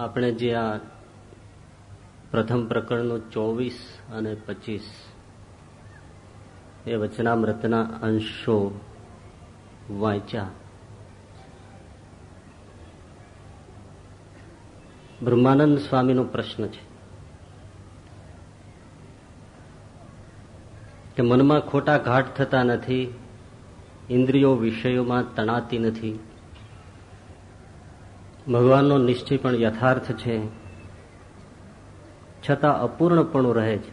આપણે જે આ પ્રથમ પ્રકરણનું ચોવીસ અને પચીસ એ વચનામૃતના અંશો વાંચ્યા. બ્રહ્માનંદ સ્વામીનો પ્રશ્ન છે કે મનમાં ખોટા ઘાટ થતા નથી, ઇન્દ્રિયો વિષયોમાં તણાતી નથી ભગવાનનો નિશ્ચય પણ યથાર્થ છે. છતાં અપૂર્ણપણું રહે છે.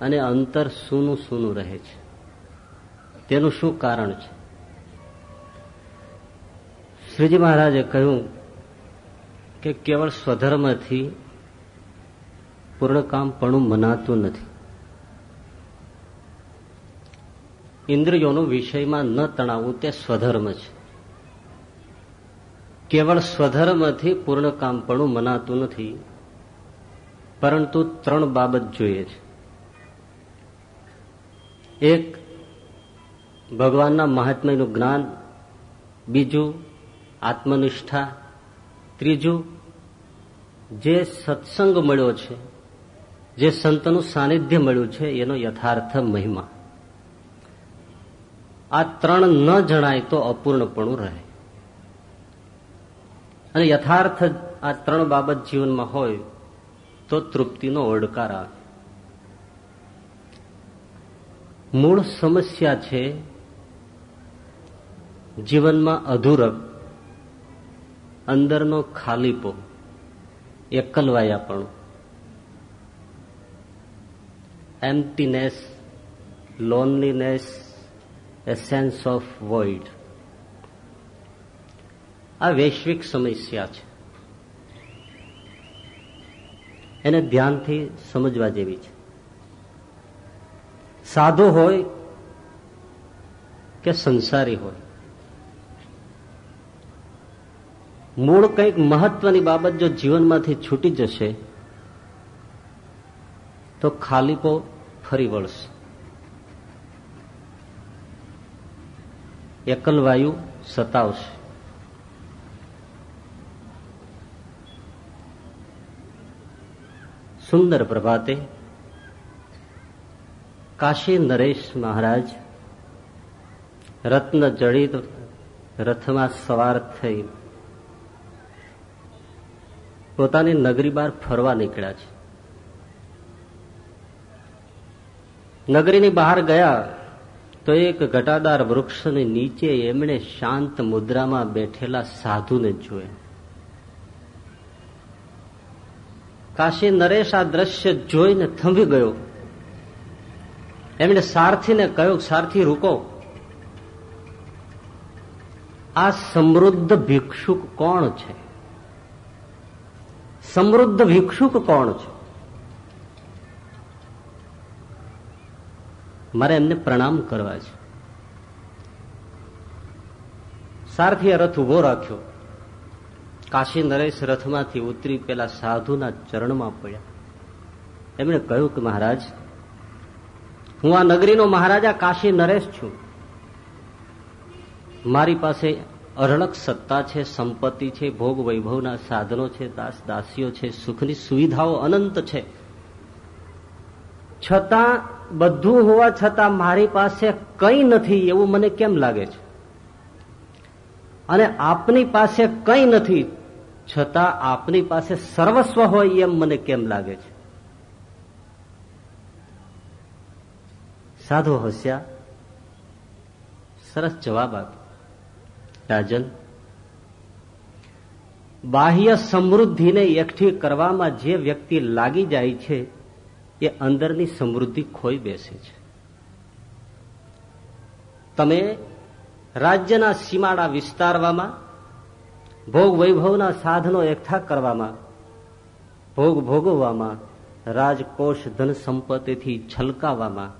અને અંતર સૂનું સૂનું રહે છે. તેનું શું કારણ છે? શ્રીજી મહારાજે કહ્યું કે કેવળ સ્વધર્મથી પૂર્ણકામપણું મનાતું નથી. ઇન્દ્રિયોનું વિષયમાં ન તણાવવું તે સ્વધર્મ છે. કેવળ સ્વધર્મથી પૂર્ણ કામપણું મનાતું નથી, પરંતુ ત્રણ બાબત જોઈએ છે. એક, ભગવાનના મહાત્મ્યનું જ્ઞાન, બીજું, આત્મનિષ્ઠા, ત્રીજું, જે સત્સંગ મળ્યો છે, જે સંતનું સાનિધ્ય મળ્યું છે, એનો યથાર્થ મહિમા. આ ત્રણ ન જણાય તો અપૂર્ણપણું રહે. અને યથાર્થ આ ત્રણ બાબત જીવનમાં હોય, તો તૃપ્તિનો ઓડકાર આવે. મૂળ સમસ્યા છે જીવનમાં અધૂરક અંદરનો ખાલીપો, એકલવાયાપણું. Emptiness loneliness a sense of void આ વૈશ્વિક સમસ્યા છે. એને ધ્યાનથી સમજવા જેવી છે. સાધુ હોય કે સંસારી હોય. મૂળ કંઈક મહત્વની બાબત જો જીવનમાંથી છૂટી જશે, તો ખાલીપો ફરી વળશે. એકલવાયુ સતાવશે. સુંદર પ્રભાતે કાશી નરેશ મહારાજ રત્ન જડિત રથમાં સવાર થઈ પોતાની નગરી બહાર ફરવા નીકળ્યા છે. નગરીની બહાર ગયા તો એક ઘટાદાર વૃક્ષની નીચે એમણે શાંત મુદ્રામાં બેઠેલા સાધુને જોયા. કાશી નરેશ આ દ્રશ્ય જોઈને થંભી ગયો. એમણે સારથીને કહ્યું, સારથી રૂકો. આ સમૃદ્ધ ભિક્ષુક કોણ છે? સમૃદ્ધ ભિક્ષુક કોણ છે? મારે એમને પ્રણામ કરવા છે. સારથીએ રથ ઊભો રાખ્યો. કાશી નરેશ રથમાંથી ઉતરી પેલા સાધુના ચરણમાં પડ્યા. એમણે કહ્યું કે મહારાજ, હું આ નગરીનો મહારાજા કાશી નરેશ છું. મારી પાસે અરણક સત્તા છે, સંપત્તિ છે, ભોગ વૈભવના સાધનો છે, દાસ દાસીઓ છે, સુખની સુવિધાઓ અનંત છે. છતાં, બધું હોવા છતાં મારી પાસે કંઈ નથી એવું મને કેમ લાગે છે? અને આપની પાસે કંઈ નથી, છતાં આપની પાસે સર્વસ્વ હોય એમ મને કેમ લાગે છે? સાધુ હસ્યા, સરસ જવાબ આપ્યો. રાજન, બાહ્ય સમૃદ્ધિને એકઠી કરવામાં જે વ્યક્તિ લાગી જાય છે, એ અંદરની સમૃદ્ધિ ખોઈ બેસે છે. તમે રાજ્યના સીમાડા વિસ્તારવામાં, ભોગ વૈભવના સાધનો એકઠા કરવામાં, ભોગ ભોગવવામાં, રાજકોષ ધન સંપત્તિથી છલકાવવામાં,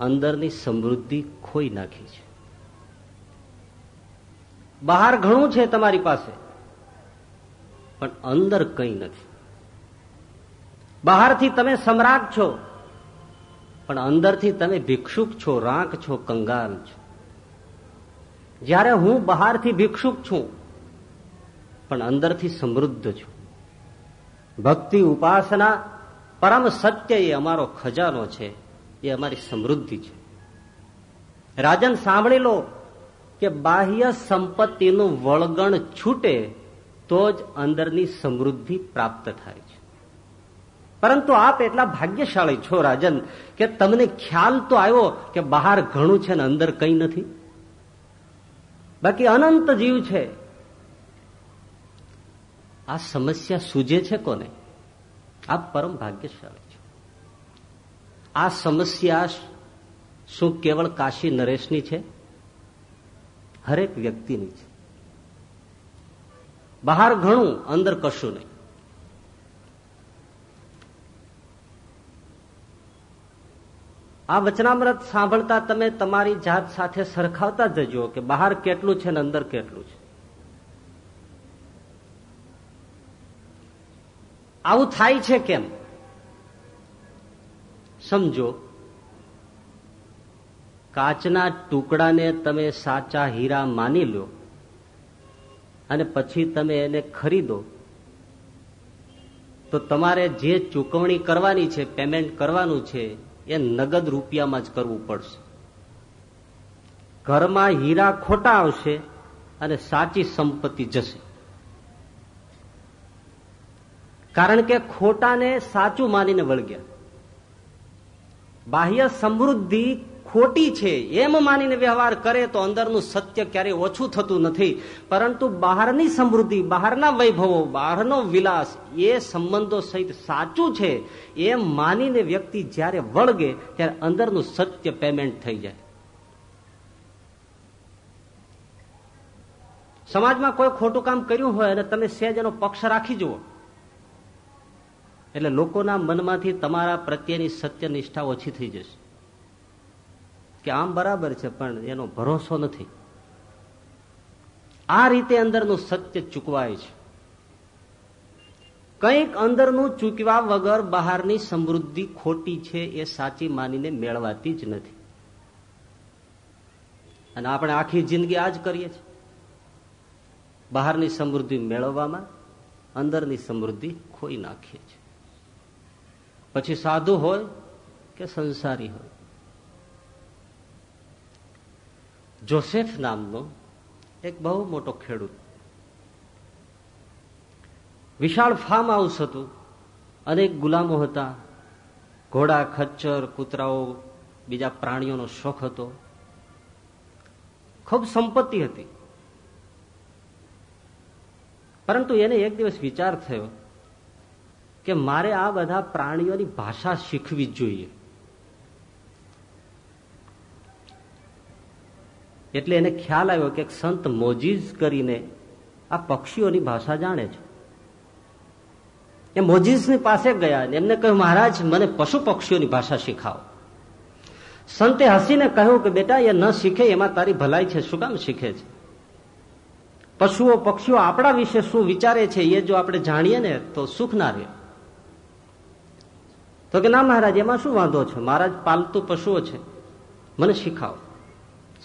અંદરની સમૃદ્ધિ ખોઈ નાખી છે. બહાર ઘણું છે તમારી પાસે, પણ અંદર કંઈ નથી. બહારથી તમે સમ્રાટ છો, પણ અંદરથી તમે ભિક્ષુક છો રાંક છો, કંગાલ છો. જ્યારે હું બહારથી ભિક્ષુક છું, પણ અંદરથી સમૃદ્ધ છું. ભક્તિ ઉપાસના પરમ સત્ય એ અમારો ખજાનો છે, એ અમારી સમૃદ્ધિ છે. રાજન સાંભળી લો કે બાહ્ય સંપત્તિનું વળગણ છૂટે તો જ અંદરની સમૃદ્ધિ પ્રાપ્ત થાય છે. પરંતુ આપ એટલા ભાગ્યશાળી છો, રાજન, કે તમને ખ્યાલ તો આવ્યો કે બહાર ઘણું છે ને અંદર કંઈ નથી? બાકી અનંત જીવ છે. આ સમસ્યા સૂજે છે કોને? આ પરમ ભાગ્યશાળી છે. આ સમસ્યા શું કેવળ કાશી નરેશની છે? હરેક વ્યક્તિની છે. બહાર ઘણું, અંદર કશું નહીં. આ વચનામૃત સાંભળતા તમે તમારી જાત સાથે સરખાવતા જજો કે બહાર કેટલું છે ને અંદર કેટલું છે. આવું થાય છે કેમ? સમજો, કાચના ટુકડાને તમે સાચા હીરા માની લો અને પછી તમે એને ખરીદો, તો તમારે જે ચૂકવણી કરવાની છે, પેમેન્ટ કરવાનું છે એ નગદ રૂપિયામાં જ કરવું પડશે. ઘરમાં હીરા ખોટા આવશે અને સાચી સંપત્તિ જશે. કારણ કે ખોટાને સાચું માનીને વળગ્યા. બાહ્ય સમૃદ્ધિ ખોટી છે, એમ માનીને વ્યવહાર કરે તો અંદરનું સત્ય ક્યારેય ઓછું થતું નથી. પરંતુ બહારની સમૃદ્ધિ, બહારના વૈભવો, બહારનો વિલાસ, એ સંબંધો સહિત સાચું છે, એમ માનીને વ્યક્તિ જ્યારે વળગે, ત્યારે અંદરનું સત્ય પેમેન્ટ થઈ જાય. સમાજમાં કોઈ ખોટું કામ કર્યું હોય અને તમે સહેજ એનો પક્ષ રાખી જુઓ. એટલે લોકોના મનમાંથી તમારા પ્રત્યેની સત્ય નિષ્ઠા ઓછી થઈ જશે. કે આમ બરાબર છે, પણ એનો ભરોસો નથી. આ રીતે અંદરનું સત્ય ચૂકવાય છે. કંઈક અંદરનું ચૂકવા વગર બહારની સમૃદ્ધિ ખોટી છે એ સાચી માનીને મેળવાતી જ નથી. અને આપણે આખી જિંદગી આ જ કરીએ છીએ. બહારની સમૃદ્ધિ મેળવવામાં, અંદરની સમૃદ્ધિ ખોઈ નાખીએ છીએ. પછી સાધુ હોય કે સંસારી હોય? જોસેફ નામનો એક બહુ મોટો ખેડૂત. વિશાળ ફાર્મ હાઉસ હતું. અનેક ગુલામો હતા. ઘોડા, ખચ્ચર, કૂતરાઓ, બીજા પ્રાણીઓનો શોખ હતો. ખૂબ સંપત્તિ હતી. પરંતુ એને એક દિવસ વિચાર થયો કે મારે આ બધા પ્રાણીઓની ભાષા શીખવી જોઈએ. એટલે એને ખ્યાલ આવ્યો કે સંત મોજીઝ કરીને આ પક્ષીઓની ભાષા જાણે છે. એ મોજીઝની પાસે ગયા એમને કહ્યું, મહારાજ, મને પશુ પક્ષીઓની ભાષા શીખાવો. સંતે હસીને કહ્યું કે, બેટા, એ ન શીખે, એમાં તારી ભલાઈ છે. શું કામ શીખે છે? પશુઓ, પક્ષીઓ આપણા વિશે શું વિચારે છે, એ જો આપણે જાણીએ ને, તો સુખ ના રહે. તો કે, ના મહારાજ, એમાં શું વાંધો છે? મહારાજ પાલતુ પશુઓ છે. મને શીખાવો.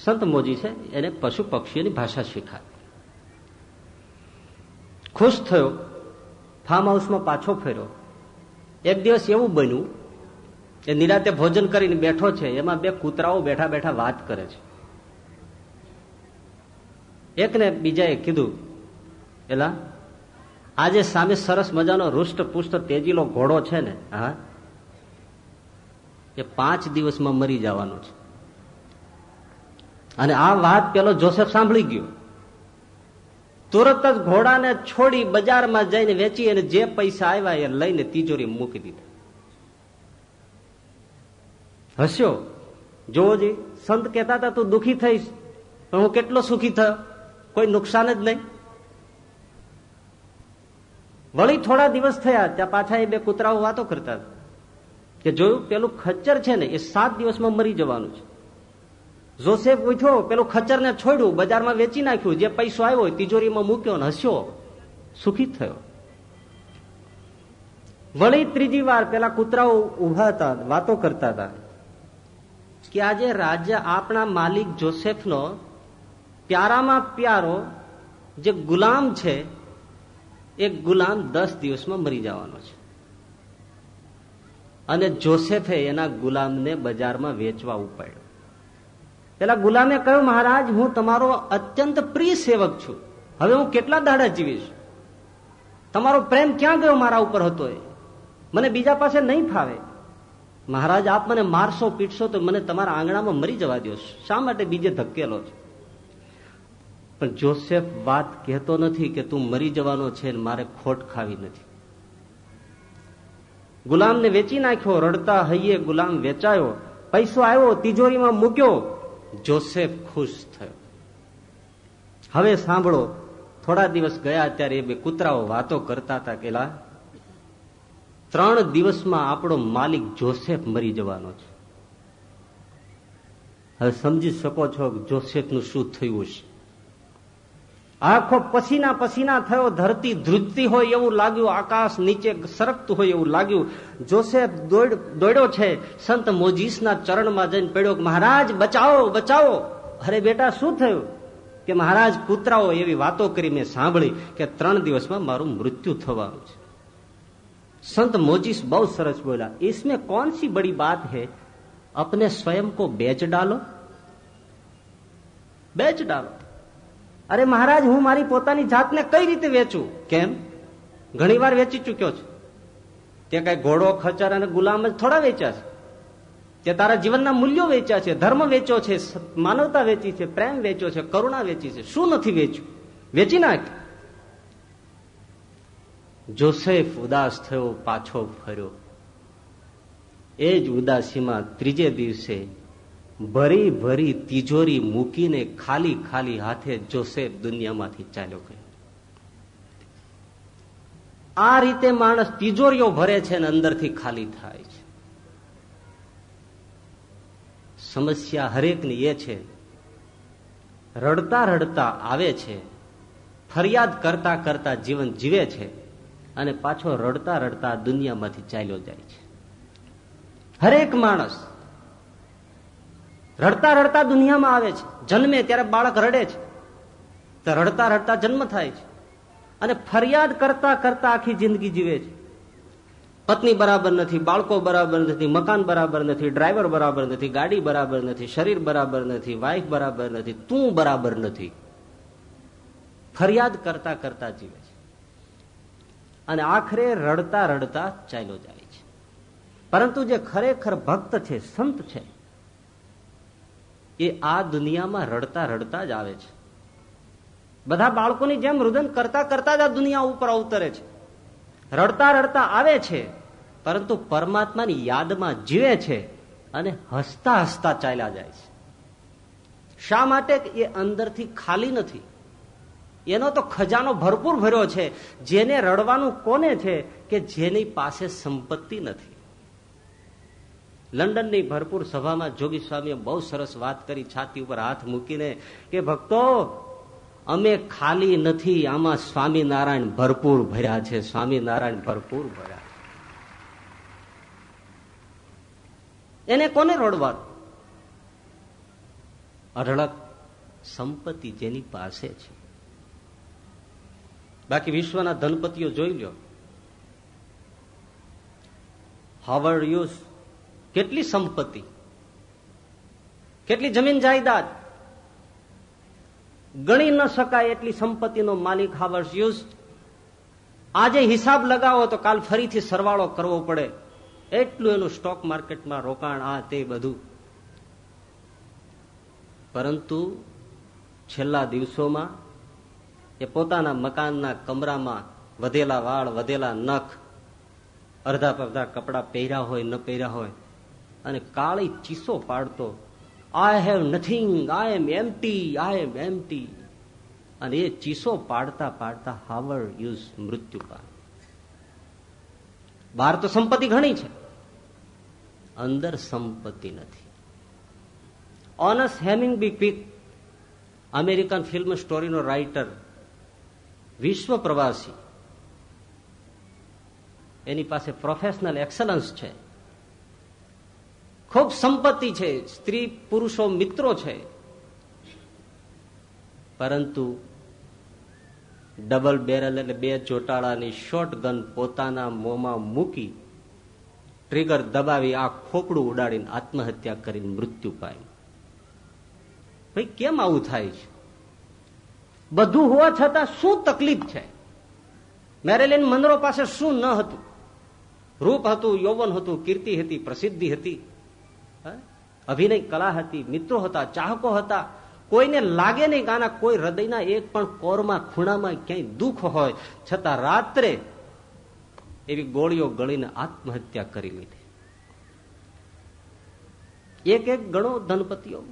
સંત મોજી છે, એને પશુ પક્ષીઓની ભાષા શીખાય ખુશ થયો ફાર્મ હાઉસમાં પાછો ફેર્યો. એક દિવસ એવું બન્યું એ નિરાતે ભોજન કરીને બેઠો છે, એમાં બે કૂતરાઓ બેઠા બેઠા વાત કરે છે. એકને બીજાએ કીધું, એલા, આજે સામે સરસ મજાનો રૂષ્ટ પુષ્ટ તેજીલો ઘોડો છે ને, હા, એ પાંચ દિવસમાં મરી જવાનો છે. અને આ વાત પેલો જોસેફ સાંભળી ગયો. તુરત જ ઘોડાને છોડી બજારમાં જઈને વેચી અને જે પૈસા આવ્યા એ લઈને તિજોરી મૂકી દીધા. હસ્યો? જોવો જી, સંત કહેતા હતા, તું દુખી થઈશ હું કેટલો સુખી થયો? કોઈ નુકસાન જ નહીં. વળી થોડા દિવસ થયા, ત્યાં પાછા એ બે કૂતરાઓ વાતો કરતા કે, જોયું, પેલું ખચ્ચર છે ને, એ સાત દિવસમાં મરી જવાનું છે. જોસેફ ઉઠ્યો પેલું ખચ્ચરને છોડ્યું, બજારમાં વેચી નાખ્યું, જે પૈસો આવ્યો તિજોરીમાં મૂક્યો ને હસ્યો. સુખી થયો. વળી ત્રીજી વાર પેલા કૂતરાઓ ઊભા હતા, વાતો કરતા હતા કે આજે રાજ્ય આપણા માલિક જોસેફનો પ્યારામાં પ્યારો જે ગુલામ છે, એ ગુલામ દસ દિવસમાં મરી જવાનો છે. અને જોસેફે એના ગુલામને બજારમાં વેચવા ઉપાડ્યો. પેલા ગુલામે કહ્યું, મહારાજ, હું તમારો અત્યંત પ્રિય સેવક છું. હવે હું કેટલા દાડા જીવીશ? તમારો પ્રેમ ક્યાં ગયો મારા ઉપર હતો એ? મને બીજા પાસે નહીં ફાવે. મહારાજ, આપ મને મારશો, પીટશો તો મને તમારા આંગણામાં મરી જવા દો શા માટે બીજે ધકેલો છો? પણ જોસેફ વાત કહેતો નથી કે તું મરી જવાનો છે મારે ખોટ ખાવી નથી. ગુલામને વેચી નાખ્યો, રડતા હૈયે ગુલામ વેચાયો, પૈસો આવ્યો, તિજોરીમાં મૂક્યો જોસેફ ખુશ થયો. હવે સાંભળો, થોડા દિવસ ગયા ત્યારે એ બે કૂતરાઓ વાતો કરતા હતા કેલા ત્રણ દિવસમાં આપણો માલિક જોસેફ મરી જવાનો છે. હવે સમજી શકો છો જોસેફનું શું થયું છે આખો પસીના પસીના થયો, ધરતી ધ્રુજતી હોય એવું લાગ્યું, આકાશ નીચે સરકતું હોય એવું લાગ્યું. જોસેફ દોડ્યો છે. સંત મોજીસના ચરણમાં જઈને પડ્યો મહારાજ, બચાવો બચાવો. અરે બેટા, શું થયું? કે મહારાજ, કૂતરાઓ એવી વાતો કરી મેં સાંભળી કે ત્રણ દિવસમાં મારું મૃત્યુ થવાનું છે. સંત મોજીસ બહુ સરસ બોલ્યા, ઈસમે કોણ સી બડી બાત હે? અપને સ્વયં કો બેચ ડાલો? બેચ ડાલો. અરે મહારાજ હું મારી પોતાની જાતને કઈ રીતે વેચું? કેમ? ઘણી વાર વેચી ચુક્યો છું. તે કઈ ઘોડો ખચર અને ગુલામ જ થોડા વેચ્યા છે. તે તારા જીવનના મૂલ્યો વેચ્યા છે ધર્મ વેચ્યો છે માનવતા વેચી છે પ્રેમ વેચ્યો છે કરુણા વેચી છે. શું નથી વેચ્યું? વેચી નાખ. જોસેફ ઉદાસ થયો પાછો ફર્યો. એ જ ઉદાસીમાં ત્રીજે દિવસે ભરી ભરી તિજોરી મૂકીને ખાલી ખાલી હાથે જોસેફ દુનિયામાંથી ચાલ્યો ગયો. આ રીતે માણસ તિજોરીઓ ભરે છે અને અંદરથી ખાલી થાય છે. સમસ્યા હરેકની એ છે, રડતા રડતા આવે છે, ફરિયાદ કરતા કરતા જીવન જીવે છે અને પાછો રડતા રડતા દુનિયામાંથી ચાલ્યો જાય છે. હરેક માણસ રડતા રડતા દુનિયામાં આવે છે. જન્મે ત્યારે બાળક રડે છે. તો રડતા રડતા જન્મ થાય છે. અને ફરિયાદ કરતા કરતા આખી જિંદગી જીવે છે. પત્ની બરાબર નથી, બાળકો બરાબર નથી, મકાન બરાબર નથી, ડ્રાઈવર બરાબર નથી, ગાડી બરાબર નથી, શરીર બરાબર નથી વાઈફ બરાબર નથી, તું બરાબર નથી. ફરિયાદ કરતા કરતા જીવે છે. અને આખરે રડતા રડતા ચાલ્યો જાય છે. પરંતુ જે ખરેખર ભક્ત છે, સંત છે એ આ દુનિયામાં રડતા રડતા જ આવે છે. બધા બાળકોની જેમ રુદન કરતા કરતા જ આ દુનિયા ઉપર અવતરે છે. રડતા રડતા આવે છે, પરંતુ પરમાત્માની યાદમાં જીવે છે અને હસતા હસતા ચાલ્યા જાય છે. શા માટે એ અંદરથી ખાલી નથી? એનો તો ખજાનો ભરપૂર ભર્યો છે. જેને રડવાનું કોને છે કે જેની પાસે સંપત્તિ નથી? લંડનની ભરપૂર સભામાં જોગી સ્વામીએ બહુ સરસ વાત કરી, છાતી ઉપર હાથ મૂકીને કે, ભક્તો, અમે ખાલી નથી, આમાં સ્વામિનારાયણ ભરપૂર ભર્યા છે, સ્વામિનારાયણ ભરપૂર ભર્યા એને કોને રોડવા? અઢળક સંપત્તિ જેની પાસે છે. બાકી વિશ્વના ધનપતિઓ જોઈ લો. હાવર્ડ યુઝ કેટલી સંપત્તિ? કેટલી જમીન જાયદાદ? ગણી ન શકાય એટલી સંપત્તિનો માલિક હાવર્ડ યુઝ. આજે હિસાબ લગાવો તો કાલ ફરીથી સરવાળો કરવો પડે. એટલું એનું સ્ટોક માર્કેટમાં રોકાણ આ તે બધું. પરંતુ છેલ્લા દિવસોમાં એ પોતાના મકાનના કમરામાં વધેલા વાળ, વધેલા નખ અડધા પડધા કપડા પહેર્યા હોય, ન પહેર્યા હોય અને કાળી ચીસો પાડતો I have nothing I am empty I am empty અને એ ચીસો પાડતા પાડતા હાવર યુઝ મૃત્યુ પા બહાર તો સંપત્તિ ઘણી છે, અંદર સંપત્તિ નથી. ઓનસ હેમિંગ બી ક્વિક અમેરિકન ફિલ્મ સ્ટોરીનો રાઇટર, વિશ્વ પ્રવાસી, એની પાસે પ્રોફેશનલ એક્સલન્સ છે. ખૂબ સંપત્તિ છે. સ્ત્રી, પુરુષો, મિત્રો છે. પરંતુ ડબલ બેરલ એટલે બે ચોટાળાની શોર્ટ ગન પોતાના મોંમાં મૂકી ટ્રિગર દબાવી આ ખોપડું ઉડાડીને આત્મહત્યા કરીને મૃત્યુ પાય ભાઈ, કેમ આવું થાય છે? બધું હોવા છતાં શું તકલીફ છે? મેરેલિન મંદરો પાસે શું ન હતું? રૂપ હતું, યૌવન હતું, કીર્તિ હતી, પ્રસિદ્ધિ હતી. અભિનય કલા હતી, મિત્રો હતા, ચાહકો હતા. કોઈને લાગે નહીં કે આના કોઈ હૃદયના એક પણ કોરમાં, ખૂણામાં ક્યાંય દુઃખ હોય. છતાં રાત્રે એવી ગોળીઓ ગળીને આત્મહત્યા કરી લીધી. એક એક ગણો ધનપતિઓ.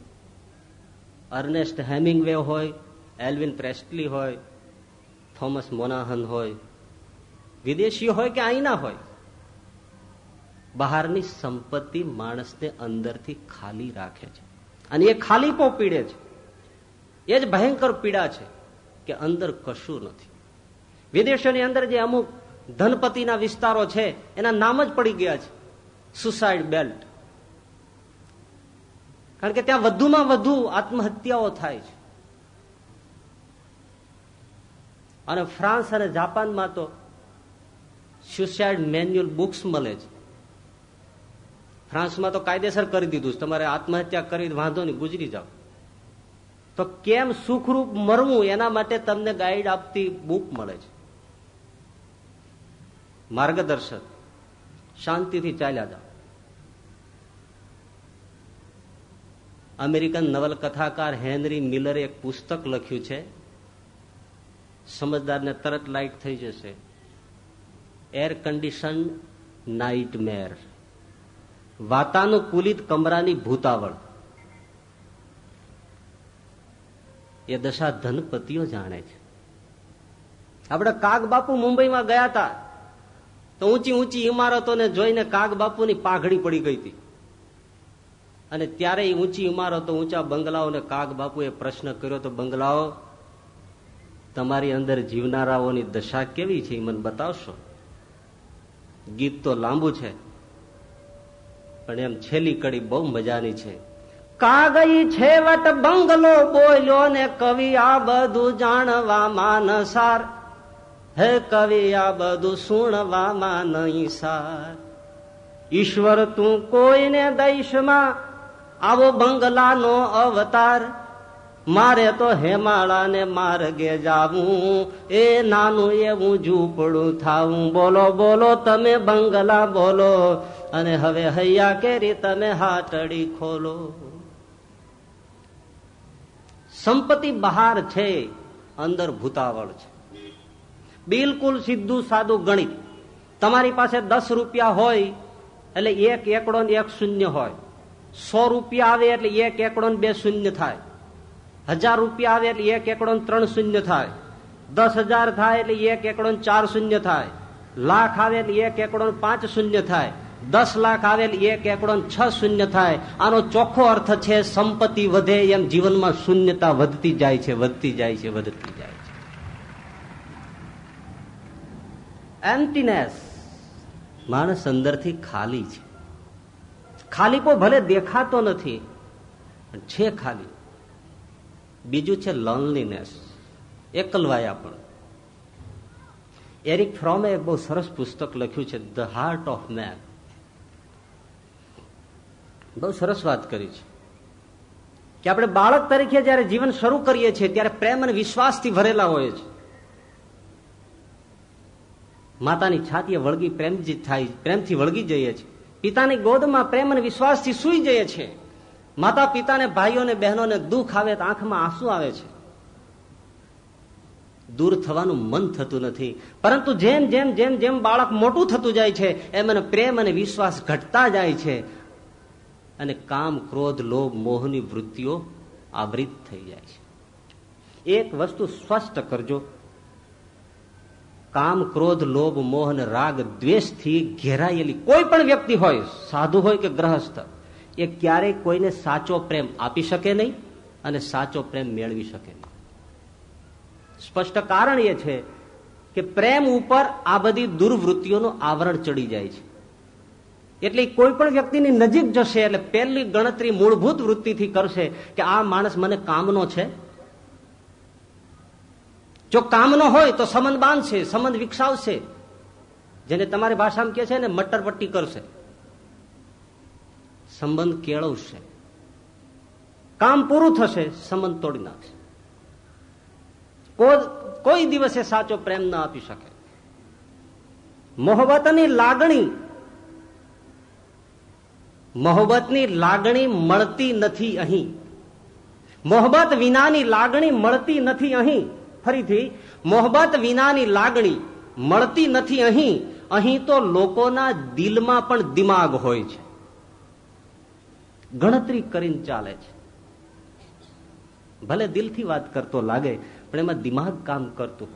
અર્નેસ્ટ હેમિંગવે હોય, એલ્વિન પ્રેસ્ટલી હોય, થોમસ મોનાહન હોય. વિદેશીઓ હોય કે અહીંના હોય? બહારની સંપત્તિ માણસને અંદરથી ખાલી રાખે છે. અને એ ખાલીપો પીડે છે. એ જ ભયંકર પીડા છે કે અંદર કશું નથી. વિદેશોની અંદર જે અમુક ધનપતિના વિસ્તારો છે, એના નામ જ પડી ગયા છે. સુસાઇડ બેલ્ટ કારણ કે ત્યાં વધુમાં વધુ આત્મહત્યાઓ થાય છે. અને ફ્રાન્સ અને જાપાનમાં તો સુસાઇડ મેન્યુઅલ બુક્સ મળે છે. ફ્રાન્સમાં તો કાયદેસર કરી દીધું તમારે આત્મહત્યા કરી વાંધો નહીં, ગુજરી જાઓ. તો કેમ સુખરૂપ મરવું? એના માટે તમને ગાઈડ આપતી બુક મળે છે. માર્ગદર્શક. શાંતિથી ચાલ્યા જાઓ. અમેરિકન નવલકથાકાર હેનરી મિલરે એક પુસ્તક લખ્યું છે. સમજદારને તરત લાઇટ થઈ જશે. Air condition નાઇટમેર. વાતાનુકૂલિત કમરાની ભૂતાવળ. એ દશા ધનપતિઓ જાણે છે. આપણે કાગ બાપુ મુંબઈમાં ગયા હતા, તો ઊંચી ઊંચી ઇમારતોને જોઈને કાગ બાપુની પાઘડી પડી ગઈ હતી. અને ત્યારે ઊંચી ઇમારતો, ઊંચા બંગલાઓને કાગ બાપુએ પ્રશ્ન કર્યો, તો બંગલાઓ, તમારી અંદર જીવનારાઓની દશા કેવી છે? એ મને બતાવશો? ગીત તો લાંબુ છે પણ એમ છેલ્લી કડી બહુ મજાની છે. કાગઈ છેવટ બંગલો બોલ્યો ને કવિ આ બધું જાણવામાં સાર હે કવિ આ બધું સુણવામાં નહીં સાર ઈશ્વર તું કોઈને દઈશમાં? આવો બંગલાનો અવતાર. મારે તો હેમાળાને માર્ગે જાવું. એ નાનું એવું ઝૂંપડું થાવું. બોલો બોલો, તમે બંગલા બોલો. અને હવે હૈયા કેરી તમે હાટડી ખોલો. સંપત્તિ બહાર છે, અંદર ભૂતાવળ છે. બિલકુલ સીધું સાદું ગણિત. તમારી પાસે દસ રૂપિયા હોય, એટલે એક એકડો એક શૂન્ય હોય. સો રૂપિયા આવે એટલે એક એકડો બે શૂન્ય થાય. હજાર રૂપિયા આવે એટલે એક એકડો ત્રણ શૂન્ય થાય. દસ હજાર થાય એટલે એક એકડો ચાર શૂન્ય થાય. લાખ આવે એટલે એક એકડો પાંચ શૂન્ય થાય. દસ લાખ આવે એક એકડો છ શૂન્ય થાય. આનો ચોખ્ખો અર્થ છે સંપત્તિ વધે એમ જીવનમાં શૂન્યતા વધતી જાય છે, વધતી જાય છે, વધતી જાય છે. એમ્પટીનેસ માણસ અંદરથી ખાલી છે. ખાલીપો ભલે દેખાતો નથી છે ખાલી. બીજું છે લોનલીનેસ એકલવાયા પણ. એરિક ફ્રોમે બહુ સરસ પુસ્તક લખ્યું છે ધ હાર્ટ ઓફ મેન બહુ સરસ વાત કરી છે. કે આપણે બાળક તરીકે જયારે જીવન શરૂ કરીએ છીએ, ત્યારે પ્રેમ અને વિશ્વાસથી ભરેલા હોય છે. માતાની છાતીએ વળગી પ્રેમજી થાય, પ્રેમથી વળગી જઈએ છીએ. પિતાની ગોદમાં પ્રેમ અને વિશ્વાસથી સુઈ જઈએ છીએ. માતા પિતાને, ભાઈઓને, બહેનોને દુઃખ આવે તો આંખમાં આંસુ આવે છે. દૂર થવાનું મન થતું નથી. પરંતુ જેમ જેમ જેમ જેમ બાળક મોટું થતું જાય છે, એમ એને પ્રેમ અને વિશ્વાસ ઘટતા જાય છે. અને કામ, ક્રોધ, લોભ, મોહની વૃત્તિઓ આવૃત થઈ જાય છે. એક વસ્તુ સ્પષ્ટ કરજો. કામ, ક્રોધ, લોભ મોહન રાગ દ્વેષથી ઘેરાયેલી કોઈ પણ વ્યક્તિ હોય, સાધુ હોય કે ગ્રહસ્થ, એ ક્યારેય કોઈને સાચો પ્રેમ આપી શકે નહીં અને સાચો પ્રેમ મેળવી શકે નહીં. સ્પષ્ટ કારણ એ છે કે પ્રેમ ઉપર આ બધી દુર્વૃત્તિઓનું આવરણ ચડી જાય છે. એટલે કોઈ પણ વ્યક્તિની નજીક જશે એટલે પહેલી ગણતરી મૂળભૂત વૃત્તિથી કરશે કે આ માણસ મને કામનો છે. જો કામનો હોય તો સંબંધ બાંધશે સંબંધ વિકસાવશે. જેને તમારી ભાષામાં કે છે ને મટરપટ્ટી કરશે. સંબંધ કેળવશે. કામ પૂરું થશે, સંબંધ તોડી નાખશે. કોઈ દિવસે સાચો પ્રેમ ના આપી શકે. મોહબતની લાગણી મોહબ્બતની લાગણી મળતી નથી અહીં. મોહબ્બત વિનાની લાગણી મળતી નથી અહીં. ફરીથી, મોહબ્બત વિનાની લાગણી મળતી નથી અહીં. અહીં તો લોકોના દિલમાં પણ દિમાગ હોય છે. ગણતરી કરીને ચાલે છે. ભલે દિલથી વાત કરતો લાગે, પણ એમાં દિમાગ કામ કરતું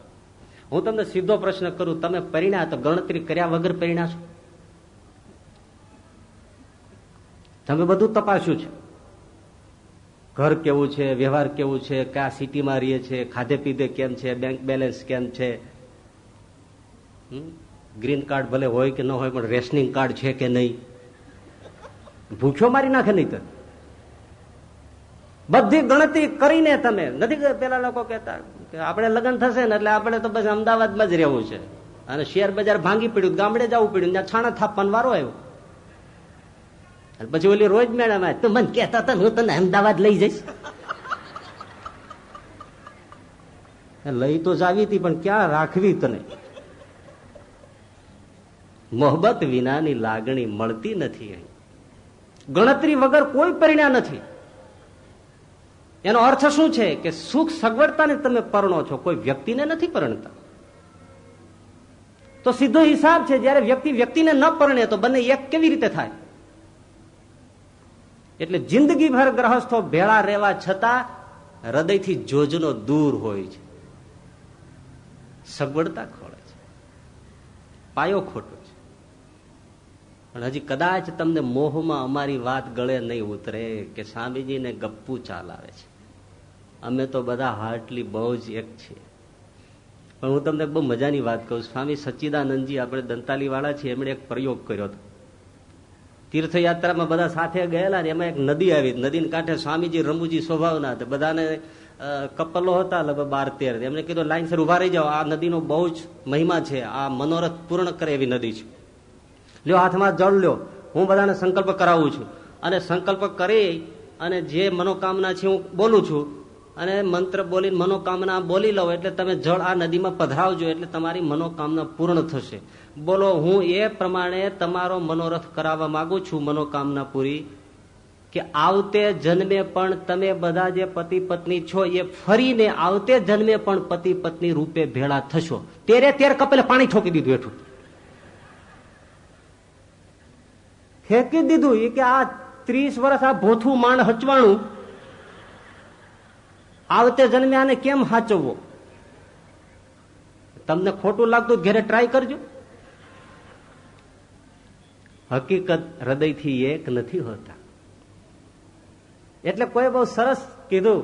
હું તમને સીધો પ્રશ્ન કરું, તમે પરિણા તો ગણતરી કર્યા વગર પરિણા છો તમે બધું તપાસ્યું છે. ઘર કેવું છે, વ્યવહાર કેવું છે, કયા સિટીમાં રહીએ છે, ખાધે પીધે કેમ છે, બેંક બેલેન્સ કેમ છે? ગ્રીન કાર્ડ ભલે હોય કે ન હોય, પણ રેશનિંગ કાર્ડ છે કે નહીં? ભૂખ્યો મારી નાખે નહીં તો. બધી ગણતરી કરીને તમે, નથી પેલા લોકો કહેતા કે આપણે લગ્ન થશે ને એટલે આપણે તો બસ અમદાવાદમાં જ રહેવું છે. અને શેર બજાર ભાંગી પડ્યું, ગામડે જવું પડ્યું, ત્યાં છાણા થાપવાનો વારો આવ્યો. પછી ઓલી રોજ મેળામાં, તું મને કહેતા હતા હું તને અમદાવાદ લઈ જઈશ. લઈ તો જાવી હતી, પણ ક્યાં રાખવી તને? મોહબત વિનાની લાગણી મળતી નથી ગણતરી વગર કોઈ પરિણામ નથી. એનો અર્થ શું છે કે સુખ સગવડતાને તમે પરણો છો, કોઈ વ્યક્તિને નથી પરણતા. તો સીધો હિસાબ છે, જયારે વ્યક્તિ વ્યક્તિને ન પરણે, તો બંને એક કેવી રીતે થાય? એટલે જિંદગીભર ગ્રહસ્થો ભેળા રહેવા છતાં હૃદયથી જોજનો દૂર હોય છે. સગવડતા ખોળે છે. પાયો ખોટો છે. પણ હજી કદાચ તમને મોહમાં અમારી વાત ગળે નહીં ઉતરે કે સ્વામીજીને ગપ્પુ ચાલાવે છે. અમે તો બધા હાર્ટલી બહુ જ એક છીએ. પણ હું તમને બહુ મજાની વાત કહું સ્વામી સચ્ચિદાનંદજી, આપણે દંતાલીવાળા છીએ, એમણે એક પ્રયોગ કર્યો હતો. તીર્થયાત્રામાં બધા સાથે ગયેલા ને એમાં એક નદી આવી. નદીને કાંઠે સ્વામીજી રમુજી સ્વભાવના હતા. બધાને કપલો હતા લગભગ બાર તેર. એમને કીધું લાઈનસર ઊભા રહી જાઓ. આ નદીનો બહુ જ મહિમા છે. આ મનોરથ પૂર્ણ કરે એવી નદી છે. લ્યો, હાથમાં જળ લ્યો. હું બધાને સંકલ્પ કરાવું છું. અને સંકલ્પ કરી અને જે મનોકામના છે, હું બોલું છું અને મંત્ર બોલી મનોકામના બોલી લો એટલે તમે જળ આ નદીમાં પધરાવજો એટલે તમારી મનોકામના પૂર્ણ થશે. બોલો, હું એ પ્રમાણે તમારો મનોરથ કરાવવા માંગુ છું મનોકામના પૂરી, કે આવતે જન્મે પણ તમે બધા જે પતિ પત્ની છો એ ફરીને આવતે જન્મે પણ પતિ પત્ની રૂપે ભેળા થશો. તેરે તેર કપેલે પાણી ઠોકી દીધું એઠું ફેંકી દીધું એ કે આ ત્રીસ વર્ષ આ ભોથું માંડ હચવાણું આવતે જન્મે આને કેમ સાચવવો તમને ખોટું લાગતું ઘેરે ટ્રાય કરજો. હકીકત હૃદયથી એક નથી હોતા. એટલે કોઈ બહુ સરસ કીધું,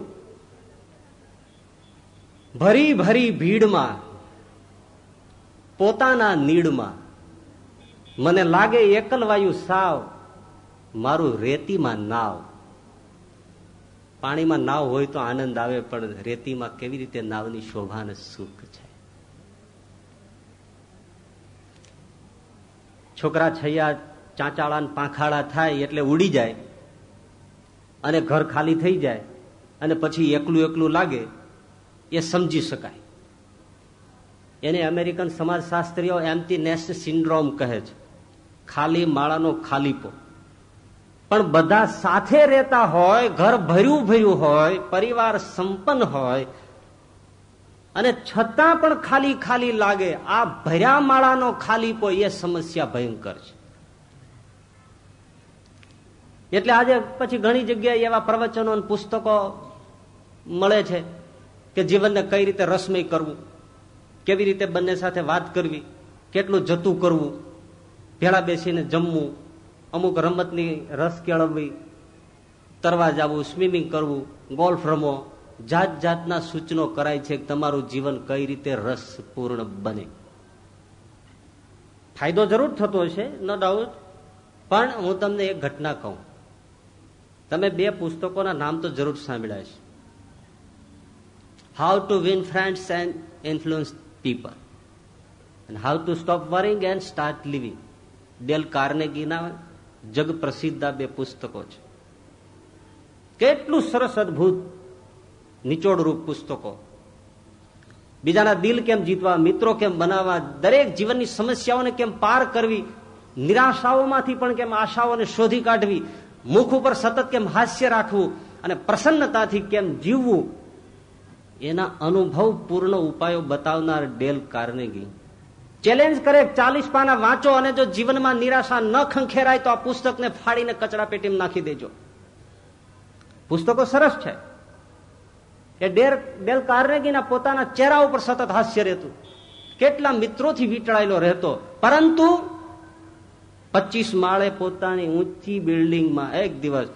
ભરી ભરી ભીડમાં, પોતાના નીડમાં, મને લાગે એકલવાયુ સાવ, મારું રેતીમાં નાવ. પાણીમાં નાવ હોય તો આનંદ આવે, પણ રેતીમાં કેવી રીતે નાવની શોભા અને સુખ છે? છોકરા છૈયા ચાંચાળા પાંખાળા થાય એટલે ઉડી જાય અને ઘર ખાલી થઈ જાય અને પછી એકલું એકલું લાગે, એ સમજી શકાય. એને અમેરિકન સમાજશાસ્ત્રીઓ એમ્પટી નેસ્ટ સિન્ડ્રોમ કહે છે. ખાલી માળાનો ખાલીપો. પણ બધા સાથે રહેતા હોય, ઘર ભર્યું ભર્યું હોય, પરિવાર સંપન્ન હોય, અને છતાં પણ ખાલી ખાલી લાગે, આ ભર્યા માળાનો ખાલીપો એ સમસ્યા ભયંકર છે. એટલે આજે પછી ઘણી જગ્યાએ એવા પ્રવચનો પુસ્તકો મળે છે કે જીવનને કઈ રીતે રસમય કરવું, કેવી રીતે બંને સાથે વાત કરવી, કેટલું જતું કરવું, ભેળા બેસીને જમવું અમુક રમતની રસ કેળવવી, તરવા જવું સ્વિમિંગ કરવું ગોલ્ફ રમો જાત જાતના સૂચનો કરાય છે તમારું જીવન કઈ રીતે રસપૂર્ણ બને. ફાયદો જરૂર થતો હશે નો ડાઉટ પણ હું તમને એક ઘટના કહું. તમે બે પુસ્તકોના નામ તો જરૂર સાંભળ્યા છે how to win friends and influence people how to stop worrying and start living Dale કાર્નેગીના જગ પ્રસિદ્ધ બે પુસ્તકો છે. કેટલું સરસ અદભુત નિચોડરૂપ પુસ્તકો. બીજાના દિલ કેમ જીતવા, મિત્રો કેમ બનાવવા, દરેક જીવનની સમસ્યાઓને કેમ પાર કરવી, નિરાશાઓમાંથી પણ કેમ આશાઓને શોધી કાઢવી, મુખ ઉપર સતત કેમ હાસ્ય રાખવું અને પ્રસન્નતાથી કેમ જીવવું, એના અનુભવ પૂર્ણ ઉપાયો બતાવનાર ડેલ કાર્નેગી. ચેલેન્જ કરે ચાલીસ પાના વાંચો અને જો જીવનમાં નિરાશા ન ખંખેરાય તો આ પુસ્તકને ફાડીને કચરા પેટીમાં નાખી દેજો. પુસ્તકો સરસ છે. એ ડેર ડેલ કાર્નેગીના પોતાના ચહેરા ઉપર સતત હાસ્ય રહેતું. કેટલા મિત્રોથી વીંટળાયેલો રહેતો. પરંતુ પચીસ માળે પોતાની ઊંચી બિલ્ડિંગમાં એક દિવસ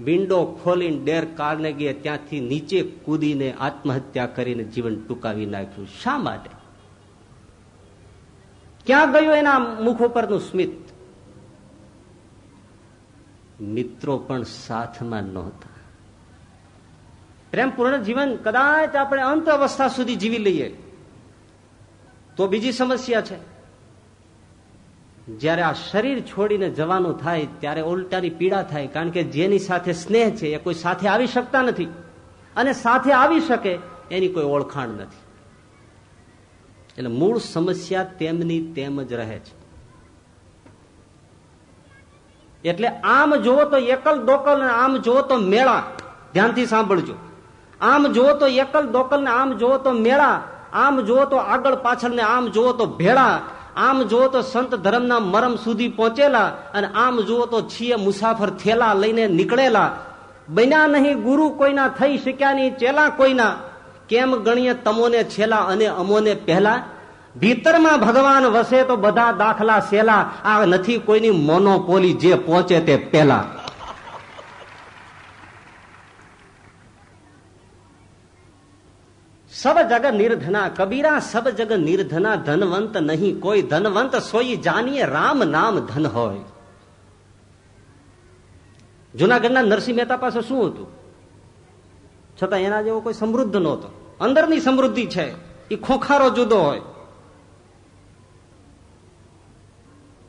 વિન્ડો ખોલીને ડેર કાર્નેગીએ ત્યાંથી નીચે કૂદીને આત્મહત્યા કરીને જીવન ટૂંકાવી નાખ્યું. શા માટે? ક્યાં ગયું એના મુખ ઉપરનું સ્મિત? મિત્રો પણ સાથમાં નહોતા. પ્રેમપૂર્ણ જીવન કદાચ આપણે અંત અવસ્થા સુધી જીવી લઈએ. તો બીજી સમસ્યા છે. જ્યારે આ શરીર છોડીને જવાનું થાય, ત્યારે ઉલટાની પીડા થાય, કારણ કે જેની સાથે સ્નેહ છે એ કોઈ સાથે આવી શકતા નથી. અને સાથે આવી શકે એની કોઈ ઓળખાણ નથી. એટલે મૂળ સમસ્યા તેમની તેમ જ રહે છે. એટલે આમ જોવો તો એકલ દોકલ ને આમ જોવો તો મેળા. ધ્યાનથી સાંભળજો. આમ જોવો તો એકલ દોકલ ને આમ જોવો તો મેળા. આમ જોવો તો આગળ પાછળ ને આમ જોવો તો ભેળા. આમ જુઓ તો સંત ધર્મના મરમ સુધી પહોંચેલા અને આમ જુઓ તો છીએ મુસાફર થેલા લઈને નીકળેલા. બન્યા નહીં ગુરુ કોઈના થઈ શક્યા નહીં, ચેલા કોઈના. કેમ ગણીએ તમોને છેલા અને અમોને પહેલા? ભીતરમાં ભગવાન વસે તો બધા દાખલા સેલા. આ નથી કોઈની મોનોપોલી જે પહોંચે તે પહેલા. સબ જગ નિર્ધના કબીરા, સબ જગ નિર્ધના ધનવંત નહીં. કોઈ ધનવંત સોઈ જાનીએ રામ નામ ધન હોય. જુનાગઢના નરસિંહ મહેતા પાસે શું હતું? છતાં એના જેવો કોઈ સમૃદ્ધ નહોતો. અંદરની સમૃદ્ધિ છે એ ખોખારો જુદો હોય.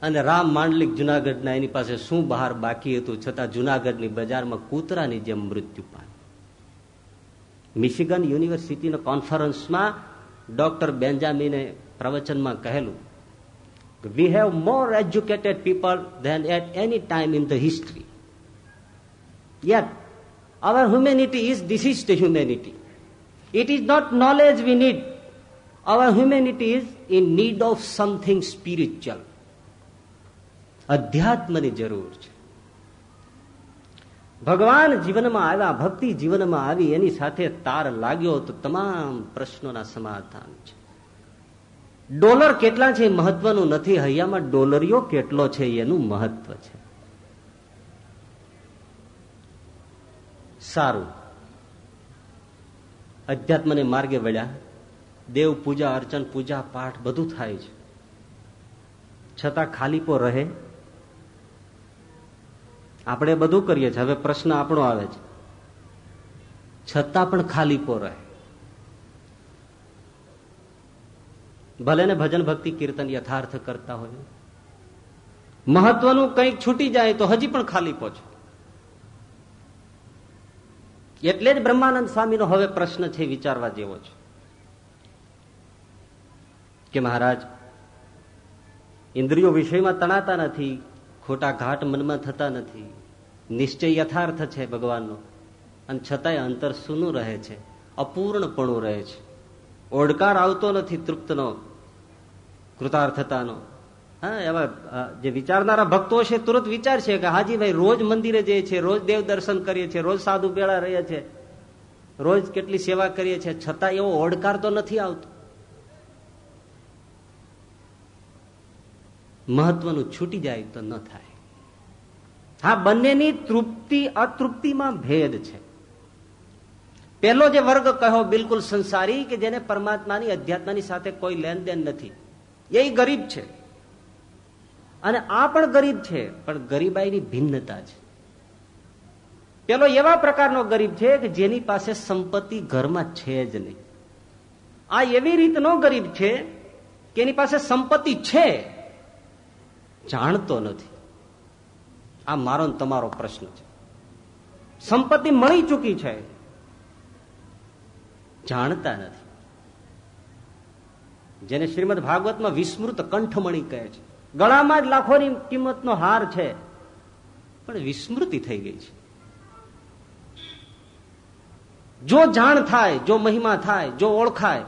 અને રામ માંડલિક જુનાગઢના એની પાસે શું બહાર બાકી હતું છતાં જુનાગઢની બજારમાં કૂતરાની જેમ મૃત્યુ પામ્યું. મિશિગન યુનિવર્સિટીના કોન્ફરન્સમાં ડોક્ટર બેન્જામિને પ્રવચનમાં કહેલું we have more educated people than at any time in the history yet our humanity is this is the humanity it is not knowledge we need our humanity is in need of something spiritual અધ્યાત્મની જરૂર છે ભગવાન જીવનમાં આવ્યા, ભક્તિ જીવનમાં આવી, એની સાથે તાર લાગ્યો તો તમામ પ્રશ્નોના સમાધાન છે. ડોલર કેટલા છે મહત્વનું નથી. હૈયામાં ડોલરિયો કેટલો છે એનું મહત્વ છે. સારું. અધ્યાત્મને માર્ગે વળ્યા. દેવ પૂજા, અર્ચન, પૂજા, પાઠ બધું થાય છે. છતાં ખાલીપો રહે. આપણે બધું કરીએ છીએ. હવે પ્રશ્ન આપણો આવે છે. છતાં પણ ખાલીપો રહે. ભલે ને ભજન ભક્તિ કીર્તન યથાર્થ કરતા હોય. મહત્વનું કંઈક છૂટી જાય તો હજી પણ ખાલીપો છે. એટલે જ બ્રહ્માનંદ સ્વામીનો હવે પ્રશ્ન છે વિચારવા જેવો છે. કે મહારાજ, ઇન્દ્રિયો વિષયમાં તણાતા નથી, ખોટા ઘાટ મનમાં થતા નથી, નિશ્ચય યથાર્થ છે ભગવાનનો, અને છતાંય અંતર સૂનું રહે છે, અપૂર્ણપણું રહે છે. ઓડકાર આવતો નથી તૃપ્તનો, કૃતાર્થતાનો. એવા જે વિચારનારા ભક્તો છે, તુરંત વિચાર કે હાજી ભાઈ રોજ મંદિરે જઈએ છીએ, રોજ દેવ દર્શન કરીએ છીએ, રોજ સાધુ બેળા રહીએ છીએ, રોજ કેટલી સેવા કરીએ છીએ, છતાં એવો ઓડકાર તો નથી આવતો. મહત્વનું છૂટી જાય તો ન થાય. હા, બંનેની તૃપ્તિ, અતૃપ્તિમાં ભેદ છે. પેલો જે વર્ગ કહ્યો બિલકુલ સંસારી, કે જેને પરમાત્માની, અધ્યાત્માની સાથે કોઈ લેનદેન નથી. એ ગરીબ છે. અને આ પણ ગરીબ છે, પણ ગરીબાઈની ભિન્નતા છે. પેલો એવા પ્રકારનો ગરીબ છે કે જેની પાસે સંપત્તિ ઘરમાં છે જ નહીં. આ એવી રીતનો ગરીબ છે કે એની પાસે સંપત્તિ છે, જાણતો નથી. આ મારો તમારો પ્રશ્ન છે. સંપત્તિ મળી ચૂકી છે, જાણતા નથી. જેને શ્રીમદ ભાગવતમાં વિસ્મૃત કંઠમણી કહે છે. ગળામાં જ લાખોની કિંમતનો હાર છે. પણ વિસ્મૃતિ થઈ ગઈ છે. જો જાણ થાય જો મહિમા થાય જો ઓળખાય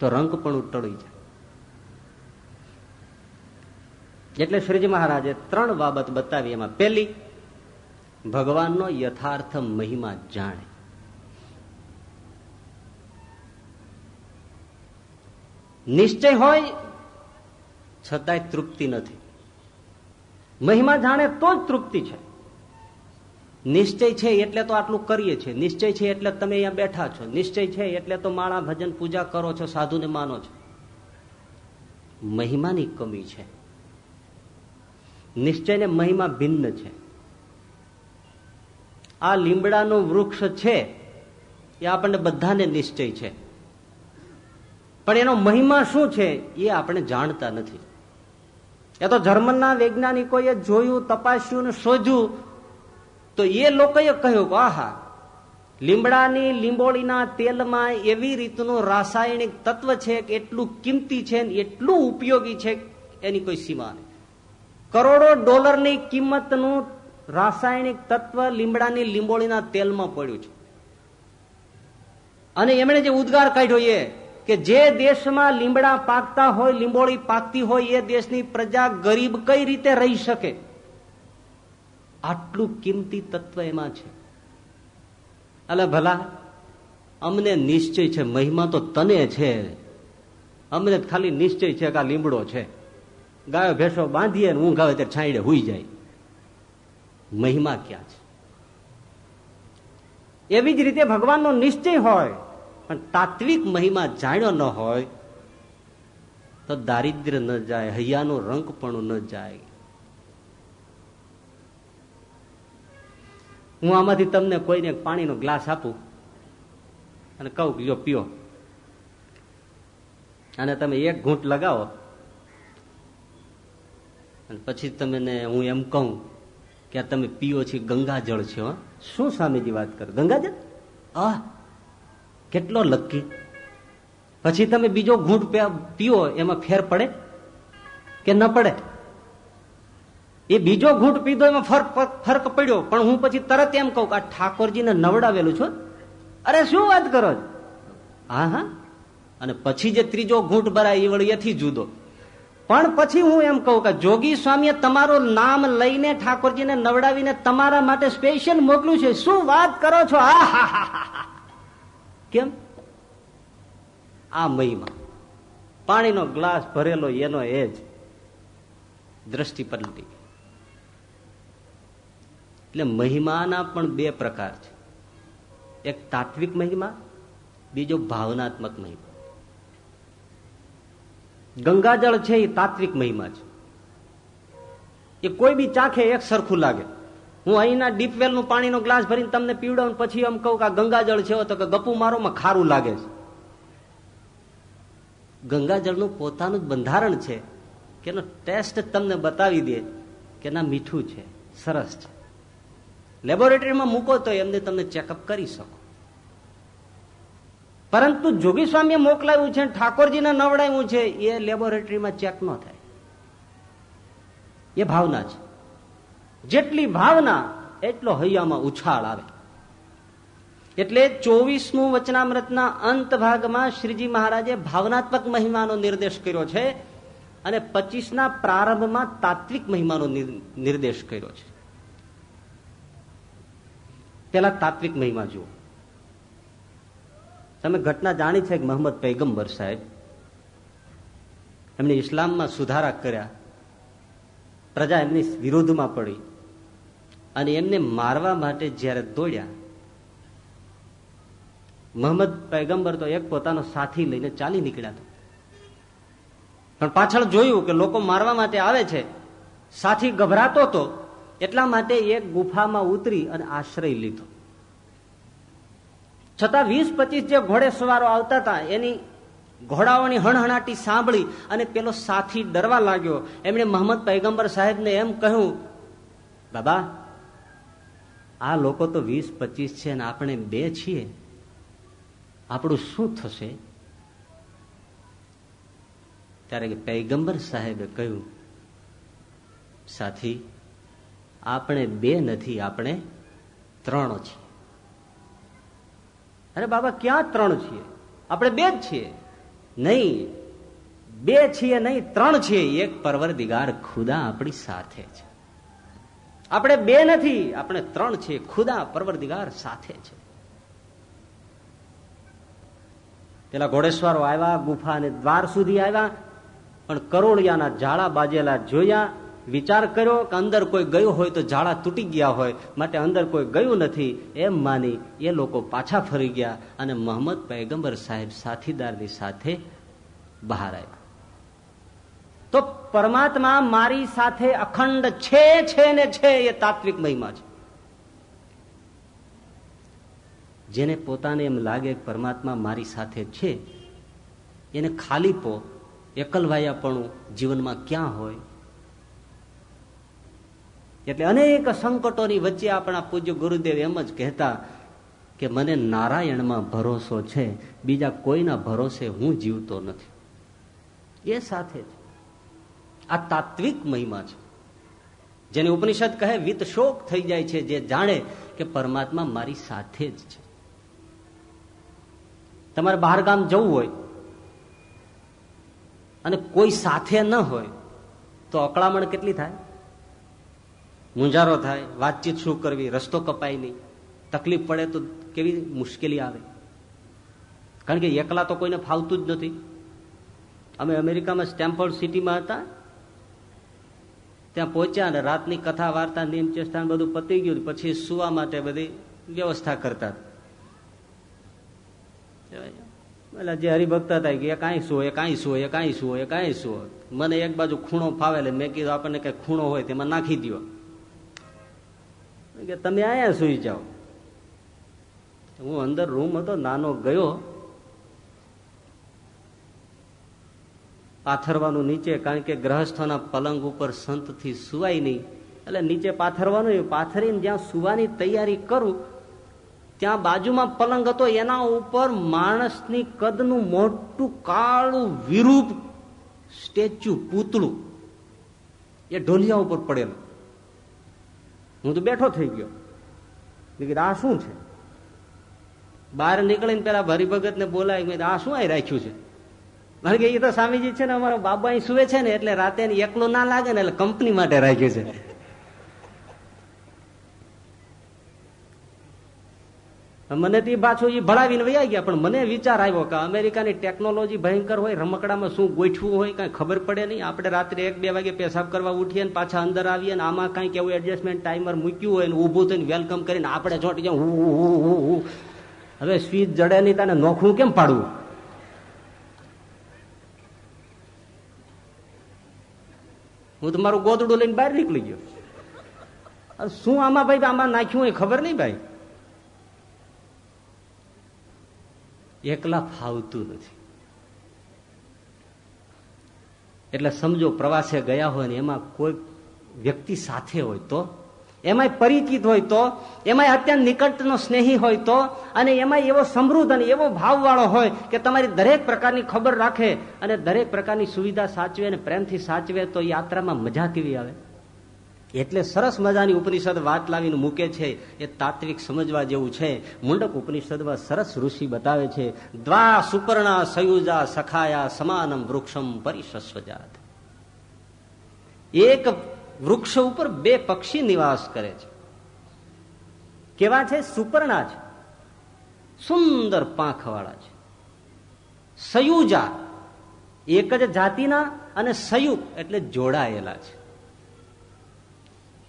તો રંગ પણ ઉટળી જાય. એટલે શ્રીજી મહારાજે ત્રણ બાબત બતાવી. એમાં પહેલી ભગવાનનો યથાર્થ મહિમા જાણે. નિશ્ચય હોય છતાંય તૃપ્તિ નથી. મહિમા જાણે તો જ તૃપ્તિ છે. નિશ્ચય છે એટલે તો આટલું કરીએ છીએ. નિશ્ચય છે એટલે તમે અહીંયા બેઠા છો. નિશ્ચય છે એટલે તો માળા ભજન પૂજા કરો છો, સાધુને માનો છો. મહિમાની કમી છે. નિશ્ચય ને મહિમા ભિન્ન છે. આ લીમડાનું વૃક્ષ છે, એ આપણને બધાને નિશ્ચય છે. પણ એનો મહિમા શું છે, એ આપણે જાણતા નથી. એ તો જર્મનના વૈજ્ઞાનિકોએ જોયું, તપાસ્યું ને શોધ્યું. તો એ લોકોએ કહ્યું કે આહા, લીમડાની લીંબોળીના તેલમાં એવી રીતનું રાસાયણિક તત્વ છે કે એટલું કિંમતી છે એટલું ઉપયોગી છે એની કોઈ સીમા નહીં. કરોડો ડોલરની કિંમતનું રાસાયણિક તત્વ લીમડાની લીંબોળીના તેલમાં પડ્યું છે. અને એમણે જે ઉદ્ગાર કાઢ્યો એ કે જે દેશમાં લીમડા પાકતા હોય, લીંબોળી પાકતી હોય, એ દેશની પ્રજા ગરીબ કઈ રીતે રહી શકે? આટલું કિંમતી તત્વ એમાં છે. અલે ભલા, અમને નિશ્ચય છે, મહિમા તો તને છે. અમને ખાલી નિશ્ચય છે કે આ લીમડો છે. ગાયો, ભેંસો બાંધીએ ઊંઘ આવે ત્યારે છાંયડે હુઈ જાય. મહિમા ક્યાં છે? એવી જ રીતે ભગવાનનો નિશ્ચય હોય. પણ તાત્વિક મહિમા જાણ્યો ન હોય તો દારિદ્ર ન જાય, હૈયાનું રંગ પણ ન જાય. હું આમાંથી તમને કોઈને પાણીનો ગ્લાસ આપું અને કહું કે પીઓ. અને તમે એક ઘૂંટ લગાવો. અને પછી તમને હું એમ કહું કે તમે પીઓ છે ગંગાજળ છે શું સ્વામીજી વાત કરો? ગંગાજળ? આ કેટલો લકી? પછી તમે બીજો ઘૂંટ પીઓ, એમાં ફેર પડે કે ન પડે? એ બીજો ઘૂંટ પીધો, એમાં ફરક પડ્યો. પણ હું પછી તરત એમ કહું કે આ ઠાકોરજીને નવડાવેલું છું. અરે, શું વાત કરો હા હા. અને પછી જે ત્રીજો ઘૂંટ ભરાય, એ વળી એથી જુદો. પણ પછી હું એમ કહું કે જોગી સ્વામીએ તમારું નામ લઈને ઠાકોરજીને નવડાવીને તમારા માટે સ્પેશિયલ મોકલ્યું છે. શું વાત કરો છો? આ કેમ? આ મહિમા. પાણીનો ગ્લાસ ભરેલો એનો એ જ દ્રષ્ટિ પલટી એટલે મહિમાના પણ બે પ્રકાર છે. એક તાત્વિક મહિમા, બીજો ભાવનાત્મક મહિમા. ગંગાજળ છે એ તાત્વિક મહિમા છે. એ કોઈ બી ચાખે એક સરખું લાગે. હું અહીંના ડીપવેલનું પાણીનો ગ્લાસ ભરીને તમને પીવડાવું પછી એમ કહું કે આ ગંગાજળ છે તો કે ગપુ મારોમાં ખારું લાગે છે. ગંગાજળનું પોતાનું જ બંધારણ છે કે એનો ટેસ્ટ તમને બતાવી દે કે ના મીઠું છે, સરસ છે. લેબોરેટરીમાં મૂકો તો એમને તમને ચેકઅપ કરી શકો. પરંતુ જોગી સ્વામીએ મોકલાવ્યું છે ઠાકોરજીને નવડાવ્યું છે, એ લેબોરેટરીમાં ચેક ન થાય. એ ભાવના છે. જેટલી ભાવના, એટલો હૈયામાં ઉછાળ આવે. એટલે ચોવીસમું વચનામૃતના અંત ભાગમાં શ્રીજી મહારાજે ભાવનાત્મક મહિમાનો નિર્દેશ કર્યો છે અને પચીસના પ્રારંભમાં તાત્વિક મહિમાનો નિર્દેશ કર્યો છે. પેલા તાત્વિક મહિમા જુઓ. તમે ઘટના જાણી છે કે મોહમ્મદ પૈગમ્બર સાહેબ એમને ઇસ્લામમાં સુધારા કર્યા, પ્રજા એમની વિરોધમાં પડી. અને એમને મારવા માટે જયારે દોડ્યા, મોહમ્મદ પૈગંબર તો એક પોતાનો સાથી લઈને ચાલી નીકળ્યા પણ પાછળ જોયું કે લોકો મારવા માટે આવે છે, સાથી ગભરાતો હતો, એટલા માટે એક ગુફામાં ઉતરી અને આશ્રય લીધો. છતાં વીસ પચીસ જે ઘોડે સવારો આવતા હતા, એની ઘોડાઓની હણહણાટી સાંભળી અને પેલો સાથી ડરવા લાગ્યો. એમણે મોહમ્મદ પૈગંબર સાહેબને એમ કહ્યું, બાબા આ લોકો તો વીસ, પચીસ છે અને આપણે બે છીએ. આપણું શું થશે? ત્યારે પૈગંબર સાહેબે કહ્યું, સાથી, આપણે બે નથી, આપણે ત્રણ છીએ. અરે બાબા, ક્યાં ત્રણ છીએ? આપણે બે જ છીએ. નહીં, બે છીએ નહીં, ત્રણ છીએ. એક પરવર દિગાર ખુદા આપણી સાથે છે. આપણે બે નથી, આપણે ત્રણ છે. ખુદા પરવરદિગાર સાથે છે. પેલા ઘોડેશ્વરો આવ્યા, ગુફા અને દ્વાર સુધી આવ્યા, પણ કરોડિયાના ઝાડા બાજેલા જોયા, વિચાર કર્યો કે અંદર કોઈ ગયું હોય તો ઝાડા તૂટી ગયા હોય. માટે અંદર કોઈ ગયું નથી. એમ માની એ લોકો પાછા ફરી ગયા અને મોહમ્મદ પૈગંબર સાહેબ સાથીદારની સાથે બહાર આવ્યા. તો પરમાત્મા મારી સાથે અખંડ છે છે ને છે એ તાત્વિક મહિમા છે. જેને પોતાને એમ લાગે પરમાત્મા મારી સાથે છે, એને ખાલીપો એકલવાયાપણું જીવનમાં ક્યાં હોય? એટલે અનેક સંકટોની વચ્ચે આપણા પૂજ્ય ગુરુદેવ એમ જ કહેતા કે મને નારાયણમાં ભરોસો છે, બીજા કોઈના ભરોસે હું જીવતો નથી. એ સાથે જ. આ તાત્વિક મહિમા છે. જેને ઉપનિષદ કહે, વિત શોક થઈ જાય છે જે જાણે કે પરમાત્મા મારી સાથે જ છે. તમારે બહાર ગામ જવું હોય અને કોઈ સાથે ન હોય, તો અકળામણ કેટલી થાય? મુંજારો થાય, વાતચીત શું કરવી, રસ્તો કપાય નહીં. તકલીફ પડે તો કેવી મુશ્કેલી આવે? કારણ કે એકલા તો કોઈને ફાવતું જ નથી. અમે અમેરિકામાં સ્ટેમ્પોર્ડ સિટીમાં હતા ત્યાં પહોંચ્યા અને રાતની કથા, વાર્તા, નિયમ, ચેષ્ટા બધું પતી ગયું પછી સુવા માટે બધી વ્યવસ્થા કરતા. એટલે જે હરિભક્ત હતા કે કાંઈ એ કાંઈ એ કાંઈ એ કાંઈ શું મને એક બાજુ ખૂણો ફાવે મેં કીધું, આપણને કઈ ખૂણો હોય તેમાં નાખી દો કે તમે અહીંયા સુઈ જાઓ. હું અંદર રૂમ હતો, નાનો ગયો. પાથરવાનું નીચે, કારણ કે ગ્રહસ્થના પલંગ ઉપર સંતથી સુવાય નહીં. એટલે નીચે પાથરવાનું પાથરીને જ્યાં સુવાની તૈયારી કરું, ત્યાં બાજુમાં પલંગ હતો, એના ઉપર માણસની કદનું મોટું કાળું વિરૂપ સ્ટેચ્યુ પૂતળું. એ ઢોલિયા ઉપર પડેલું. હું તો બેઠો થઈ ગયો. આ શું છે? બહાર નીકળીને પેલા ભરીભગત ને બોલાય આ શું આ રાખ્યું છે? કારણ કે એ તો સ્વામીજી છે ને અમારા બાબા અહીં સુવે છે ને એટલે રાતે એકલો ના લાગે ને એટલે કંપની માટે રાખ્યું છે. મને તે પાછું એ ભણાવીને વૈયા ગયા, પણ મને વિચાર આવ્યો કે અમેરિકાની ટેકનોલોજી ભયંકર હોય, રમકડામાં શું ગોઠવું હોય, કઈ ખબર પડે નહીં. આપણે રાત્રે એક બે વાગે પેશાબ કરવા ઉઠીએ ને પાછા અંદર આવીએ ને આમાં કંઈક એવું એડજસ્ટમેન્ટ ટાઈમર મૂક્યું હોય ને ઊભું થઈને વેલકમ કરીને આપણે ચોટી જાય હવે સ્વીચ જડે નહીં તને નોખું કેમ પાડવું? હું તો મારું ગોદડું લઈને બહાર નીકળી ગયો. શું આમાં ભાઈ આમાં નાખ્યું એ ખબર નહીં ભાઈ. એકલા ફાવતું નથી. એટલે સમજો પ્રવાસે ગયા હોય ને એમાં કોઈ વ્યક્તિ સાથે હોય તો એમાંય પરિચિત હોય તો, એમાંય અત્યંત નિકટનો સ્નેહી હોય તો, અને એમાં એવો સમૃદ્ધ અને એવો ભાવવાળો હોય કે તમારી દરેક પ્રકારની ખબર રાખે અને દરેક પ્રકારની સુવિધા સાચવે અને પ્રેમથી સાચવે તો યાત્રામાં મજા કેવી આવે? એટલે સરસ મજાની ઉપનિષદ વાત લાવીને મૂકે છે, એ તાત્વિક સમજવા જેવું છે. મુંડક ઉપનિષદમાં સરસ ઋષિ બતાવે છે, દ્વા સુપર્ણા સયુજા સખાયા સમાનમ વૃક્ષમ પરિશસ્વજાત એક વૃક્ષ ઉપર બે પક્ષી નિવાસ કરે છે. કેવા છે? સુપર્ણા છે. સુંદર પાંખવાળા છે. સયુજા, એક જ જાતિના અને સંયુક્ત એટલે જોડાયેલા છે.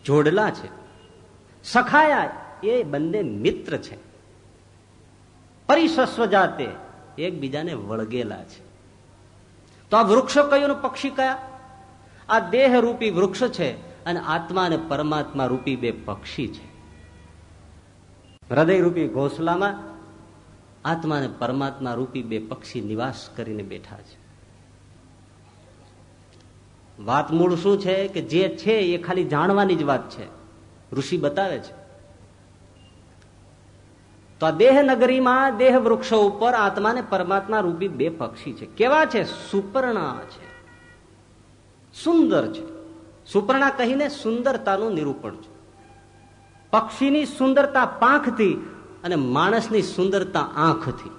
જોડલા છે. સખાયા એ બંને મિત્ર છે. પરિસસ્વ જાતે એકબીજાને વળગેલા છે. તો આ વૃક્ષો કયું પક્ષી કયા? આ દેહ રૂપી વૃક્ષ છે અને આત્મા અને પરમાત્મા રૂપી બે પક્ષી છે. હૃદય રૂપી ઘોસલામાં આત્મા અને પરમાત્મા રૂપી બે પક્ષી નિવાસ કરીને બેઠા છે. વાત મૂળ શું છે કે જે છે એ ખાલી જાણવાની જ વાત છે. ઋષિ બતાવે છે. તો આ દેહ નગરીમાં દેહ વૃક્ષો ઉપર આત્મા પરમાત્મા રૂપી બે પક્ષી છે. કેવા છે? સુપર્ણા છે. સુંદર છે. સુપર્ણા કહીને સુંદરતાનું નિરૂપણ છે. પક્ષીની સુંદરતા પાંખથી અને માણસની સુંદરતા આંખથી.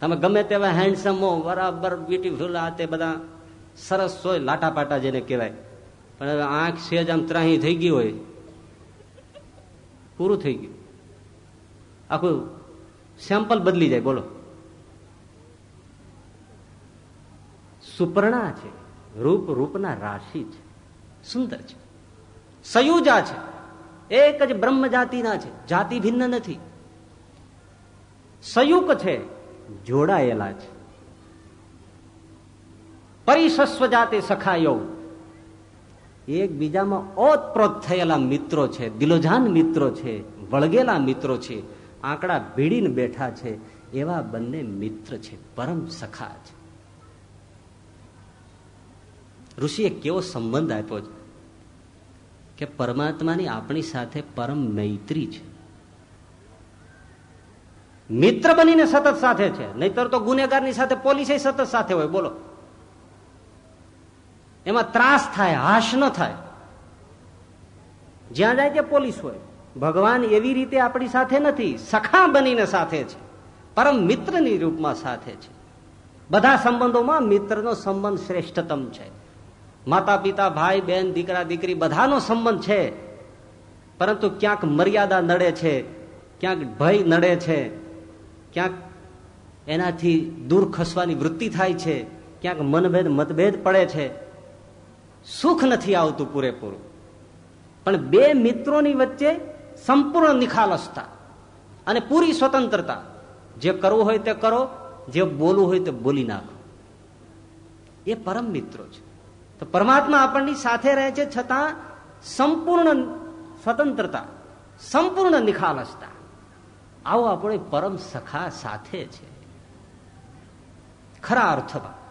તમે ગમે તેવા હેન્ડસમ હો, બરાબર બ્યુટીફુલ આ તે બધા સરસ હોય લાટા પાટા જેને કહેવાય. પણ હવે આંખ સેજ આમ ત્રાહી થઈ ગઈ હોય. પૂરું થઈ ગયું. આખું સેમ્પલ બદલી જાય, બોલો. સુપર્ણા છે. રૂપ રૂપના રાશિ છે. સુંદર છે. સયુજા છે. એક જ બ્રહ્મ જાતિના છે. જાતિ ભિન્ન નથી. સયુક છે. જોડાયેલા છે. પરિશસ્વ જાતે સખાયો. એકબીજામાં ઓતપ્રોત થયેલા મિત્રો છે. દિલોજાન મિત્રો છે. વળગેલા મિત્રો છે. આંકડા ભીડીને બેઠા છે. એવા બંને મિત્ર છે. પરમ સખા છે. ઋષિએ કેવો સંબંધ આપ્યો છે? કે પરમાત્માની આપણી સાથે પરમ મૈત્રી છે. મિત્ર બનીને સતત સાથે છે. નહીતર તો ગુનેગારની સાથે પોલીસે સતત સાથે હોય. બોલો. એમાં ત્રાસ થાય, હાશ ન થાય. જ્યાં જાય ત્યાં પોલીસ હોય. ભગવાન એવી રીતે આપણી સાથે નથી. સખા બનીને સાથે છે. પરમ મિત્રની રૂપમાં સાથે છે. બધા સંબંધોમાં મિત્રનો સંબંધ શ્રેષ્ઠતમ છે. માતા પિતા ભાઈ બહેન દીકરા, દીકરી બધાનો સંબંધ છે. પરંતુ ક્યાંક મર્યાદા નડે છે, ક્યાંક ભય નડે છે, ક્યાંક એનાથી દૂર ખસવાની વૃત્તિ થાય છે, ક્યાંક મનભેદ, મતભેદ પડે છે. સુખ નથી આવતું પૂરેપૂરું. પણ બે મિત્રોની વચ્ચે સંપૂર્ણ નિખાલસતા અને પૂરી સ્વતંત્રતા. જે કરવું હોય તે કરો, જે બોલવું હોય તે બોલી નાખો. એ પરમ મિત્રો છે. તો પરમાત્મા આપણની સાથે રહે છે છતાં સંપૂર્ણ સ્વતંત્રતા, સંપૂર્ણ નિખાલસતા. આવો આપણે પરમ સખા સાથે છે. ખરા અર્થમાં.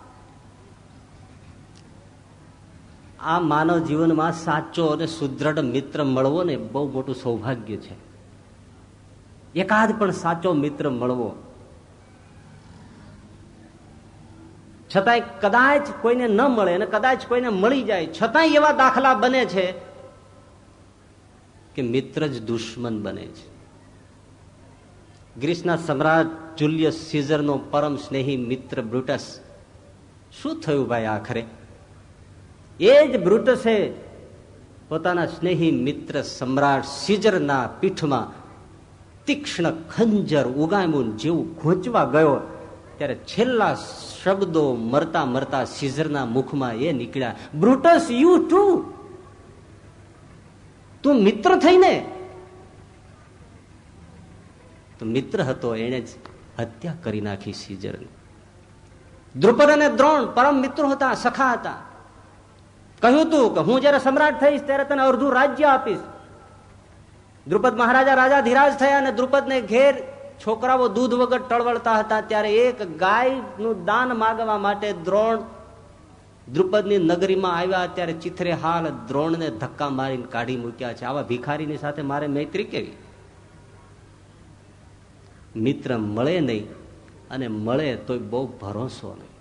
આ માનવ જીવનમાં સાચો અને સુદ્રઢ મિત્ર મળવો ને બહુ મોટું સૌભાગ્ય છે. એકાદ પણ સાચો મિત્ર મળવો છતાંય કદાચ કોઈને ન મળે અને કદાચ કોઈને મળી જાય, છતાંય એવા દાખલા બને છે કે મિત્ર જ દુશ્મન બને છે. ગ્રીસના સમ્રાટ જુલિયસ સીઝરનો પરમ સ્નેહી મિત્ર બ્રુટસ, શું થયું ભાઈ આખરે? એ જ બ્રુટસે પોતાના સ્નેહી મિત્ર સમ્રાટ સીઝરના પીઠમાં તીક્ષ્ણ ખંજર ઉગામુન જેવું ઘોંચવા ગયો. ત્યારે છેલ્લા શબ્દો મરતા મરતા સીઝરના મુખમાં એ નીકળ્યા. બ્રુટસ યુ ટુ તું મિત્ર થઈને. મિત્ર હતો એને જ હત્યા કરી નાખી સીઝરની. દ્રુપદ અને દ્રોણ પરમ મિત્રો હતા, સખા હતા. કહ્યું તું કે હું જયારે સમ્રાટ થઈશ ત્યારે તને અડધું રાજ્ય આપીશ. દ્રુપદ મહારાજા રાજા ધીરાજ થયા અને દ્રુપદ ને ઘેર છોકરાઓ દૂધ વગર ટળવળતા હતા ત્યારે એક ગાયનું દાન માગવા માટે દ્રોણ દ્રુપદની નગરીમાં આવ્યા ત્યારે ચિત્રે હાલ દ્રોણને ધક્કા મારીને કાઢી મૂક્યા છે. આવા ભિખારીની સાથે મારે મૈત્રી કેવી? મિત્ર મળે નહીં અને મળે તો બહુ ભરોસો નહીં.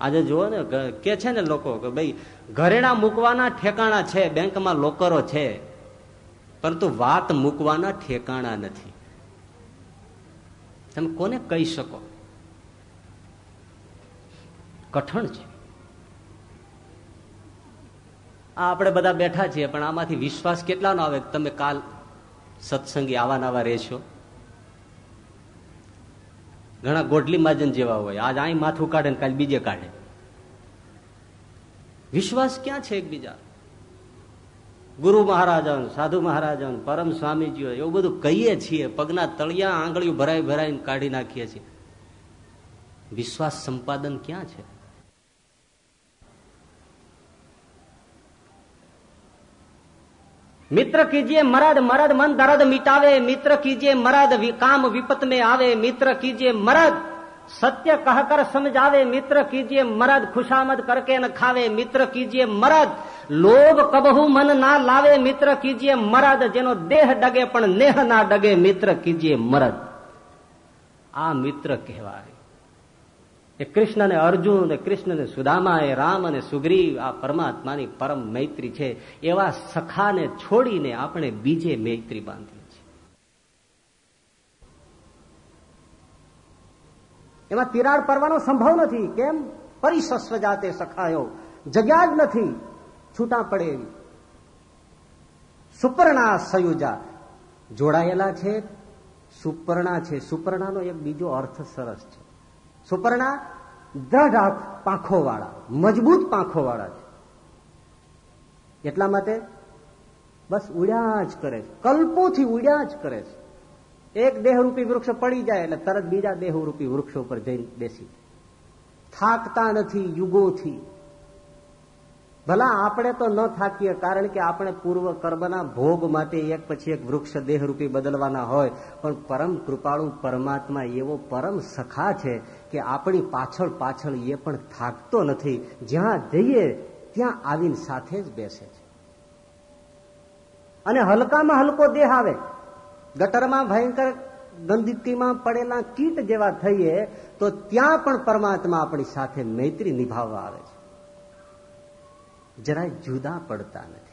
આજે જુઓ ને કે છે ને લોકો કે ભાઈ ઘરેણા મૂકવાના ઠેકાણા છે, બેંકમાં લોકરો છે, પરંતુ વાત મૂકવાના ઠેકાણા નથી. તમે કોને કહી શકો? કઠણ છે. આ આપણે બધા બેઠા છીએ, પણ આમાંથી વિશ્વાસ કેટલાનો આવે તમે કાલ સત્સંગી આવા નવા રહેશો ઘણા ગોટલી માજન જેવા હોય. આજ અહીં માથું કાઢે ને કાલ બીજે કાઢે. વિશ્વાસ ક્યાં છે એકબીજા? ગુરુ મહારાજન, સાધુ મહારાજન, પરમ સ્વામીજીઓ, એવું બધું કહીએ છીએ. પગના તળિયા, આંગળીઓ ભરાઈ ભરાઈને કાઢી નાખીએ છીએ. વિશ્વાસ સંપાદન ક્યાં છે? મિત્ર કીજે મરાદ મરાદ, મન દર્દ મિટાવે. મિત્ર કીજે મરાદ કામ વિપત મે આવે. મિત્ર કીજે મરદ સત્ય કહકર સમજાવે મિત્ર કીજીએ મરદ, ખુશામદ કરકે ન ખાવે મિત્ર કીજીએ મરદ. લોભ કબહુ મન ના લાવે મિત્ર કીજીએ મરદ, જેનો દેહ ડગે પણ નેહ ના ડગે મિત્ર કીજીએ મરદ. આ મિત્ર કહેવાય. એ કૃષ્ણ ને અર્જુન કૃષ્ણ ને સુદામા, એ રામ અને સુગ્રીવ, આ પરમાત્માની પરમ મૈત્રી છે. એવા સખાને છોડીને આપણે બીજે મૈત્રી બાંધીએ છીએ એમાં તિરાડ પડવાનો સંભવ નથી. કેમ? પરિશસ્વ જાતે સખાયો. જગ્યા જ નથી. છૂટા પડે એવી. સુપર્ણા સયુજા. જોડાયેલા છે. સુપર્ણા છે. સુપર્ણાનો એક બીજો અર્થ સરસ છે. સુપર્ણા દ્રઢ પાંખો વાળા મજબૂત પાંખો વાળા છે. એટલા માટે બસ ઉડ્યા જ કરે છે. કલ્પોથી ઉડ્યા જ કરે છે. એક દેહરૂપી વૃક્ષ પડી જાય એટલે તરત બીજા દેહરૂપી વૃક્ષ ઉપર જઈને બેસી થાકતા નથી, યુગોથી. ભલા આપણે તો ન થાકીએ, કારણ કે આપણે પૂર્વ કર્મના ભોગ માટે એક પછી એક વૃક્ષ દેહરૂપી બદલવાના હોય. પણ પરમ કૃપાળુ પરમાત્મા એવો પરમ સખા છે કે આપણી પાછળ પાછળ એ પણ થાકતો નથી. જ્યાં જઈએ, ત્યાં આવીને સાથે જ બેસે છે. અને હલકામાં હલકો દેહ આવે. ગટરમાં ભયંકર ગંદકીમાં પડેલા કીટ જેવા થઈએ તો ત્યાં પણ પરમાત્મા આપણી સાથે મૈત્રી નિભાવવા આવે છે. જરાય જુદા પડતા નથી.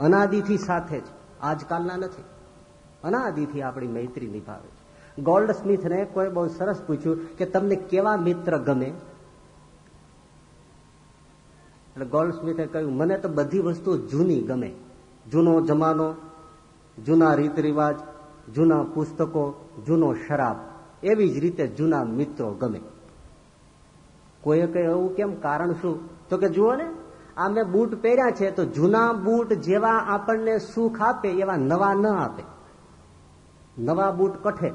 અનાદિથી સાથે જ, આજકાલના નથી. અનાદિથી આપણી મૈત્રી નિભાવે છે. ગોલ્ડ સ્મિથને કોઈ બહુ સરસ પૂછ્યું કે તમને કેવા મિત્ર ગમે? એટલે ગોલ્ડ સ્મિથે કહ્યું, મને તો બધી વસ્તુ જૂની ગમે. જૂનો જમાનો જૂના રીત રિવાજ જૂના પુસ્તકો, જૂનો શરાબ, એવી જ રીતે જૂના મિત્રો ગમે. કોઈએ કહે એવું કેમ કારણ શું? તો કે જુઓ ને આ મેં બૂટ પહેર્યા છે તો જૂના બૂટ જેવા આપણને સુખ આપે, એવા નવા ન આપે. નવા બૂટ કઠે.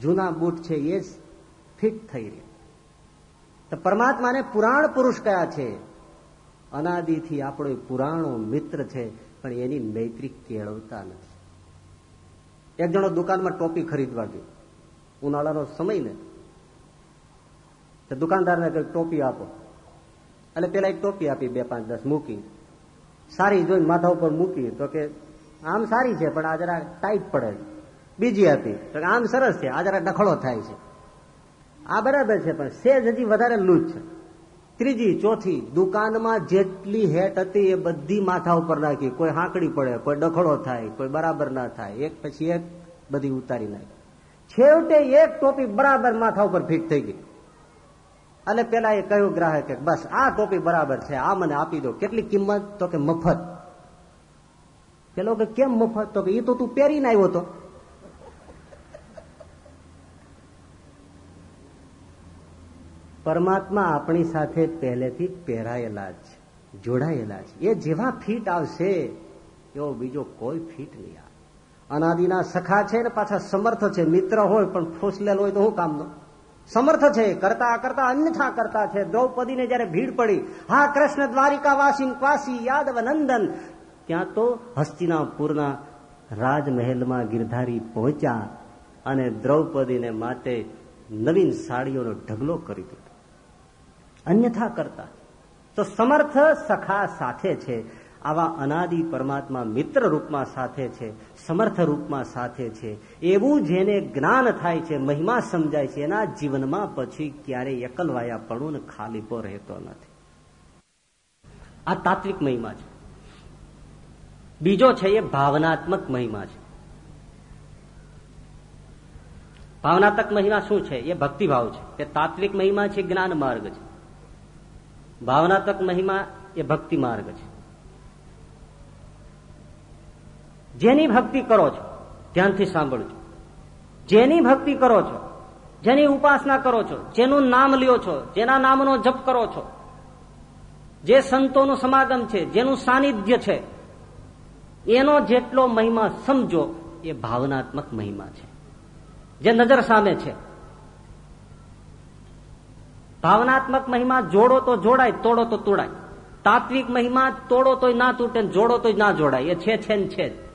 જૂના બૂટ છે એ જ ફિટ થઈ રહે. તો પરમાત્માને પુરાણ પુરુષ કયા છે? અનાદિથી આપણો પુરાણો મિત્ર છે. પણ એની મૈત્રી કેળવતા નથી. એક જણો દુકાનમાં ટોપી ખરીદવા ગયો. ઉનાળાનો સમય ને. તો દુકાનદારને કઈ ટોપી આપો. એટલે પેલા એક ટોપી આપી બે પાંચ દસ મૂકી સારી જોઈને માથા ઉપર મૂકી તો કે, આમ સારી છે, પણ આ જરા ટાઈટ પડે બીજી આપી, તો આમ સરસ છે, આ જરા ડખડો થાય છે. આ બરાબર છે, પણ સેજ હજી વધારે લૂજ છે. ત્રીજી, ચોથી, દુકાનમાં જેટલી હેટ હતી એ બધી માથા ઉપર નાખી. કોઈ હાંકડી પડે, કોઈ ડખડો થાય, કોઈ બરાબર ના થાય. એક પછી એક બધી ઉતારી નાખી. છેવટે એક ટોપી બરાબર માથા ઉપર ફિટ થઈ ગઈ. અને પેલા એ કહ્યું ગ્રાહક, બસ, આ ટોપી બરાબર છે, આ મને આપી દો. કેટલી કિંમત? તો કે, મફત. પેલો કે, કેમ મફત? તો કે એ તો તું પહેરીને આવ્યો તો. પરમાત્મા આપણી સાથે પહેલેથી પહેરાયેલા છે, જોડાયેલા છે. એ જેવા ફીટ આવશે, એવો બીજો કોઈ ફીટ નહીં આવે. અનાદિના સખા છે ને પાછા સમર્થ છે, મિત્ર હોય પણ ફોસલેલ હોય તો શું કામનો સમર્થ છે, કરતા કરતા અન્યથા કરતા છે. દ્રૌપદીને જયારે ભીડ પડી, હા, કૃષ્ણ દ્વારિકા વાસી ક્વાસી, યાદવ નંદન, ત્યાં તો હસ્તિનાપુરના રાજમહેલમાં ગિરધારી પહોંચ્યા અને દ્રૌપદીને માટે નવીન સાડીઓનો ઢગલો કરી દીધો. અન્યથા કરતા. તો સમર્થ સખા સાથે છે. આવા અનાદિ પરમાત્મા મિત્ર રૂપમાં સાથે છે, સમર્થ રૂપમાં સાથે છે. એવું જેને જ્ઞાન થાય છે, મહિમા સમજાય છે, એના જીવનમાં પછી ક્યારેય એકલવાયાપણું ને ખાલીપો રહેતો નથી. આ તાત્વિક મહિમા છે. બીજો છે એ ભાવનાત્મક મહિમા છે. ભાવનાત્મક મહિમા શું છે? એ ભક્તિભાવ છે. એ તાત્વિક મહિમા છે, જ્ઞાન માર્ગ છે. ભાવનાત્મક મહિમા એ ભક્તિ માર્ગ છે. જેની ભક્તિ કરો છો, ધ્યાનથી સાંભળજો. જેની ભક્તિ કરો છો, જેની ઉપાસના કરો છો, જેનું નામ લ્યો છો, જેના નામનો જપ કરો છો, જે સંતોનું સમાગમ છે, જેનું સાનિધ્ય છે, એનો જેટલો મહિમા સમજો, એ ભાવનાત્મક મહિમા છે. જે નજર સામે છે ભાવનાત્મક મહિમા જોડો તો જોડાય, તોડો તો તોડાય. તાત્વિક મહિમા તોડો તોય ના તૂટે જોડો તોય ના જોડાય. એ છે છે ને છે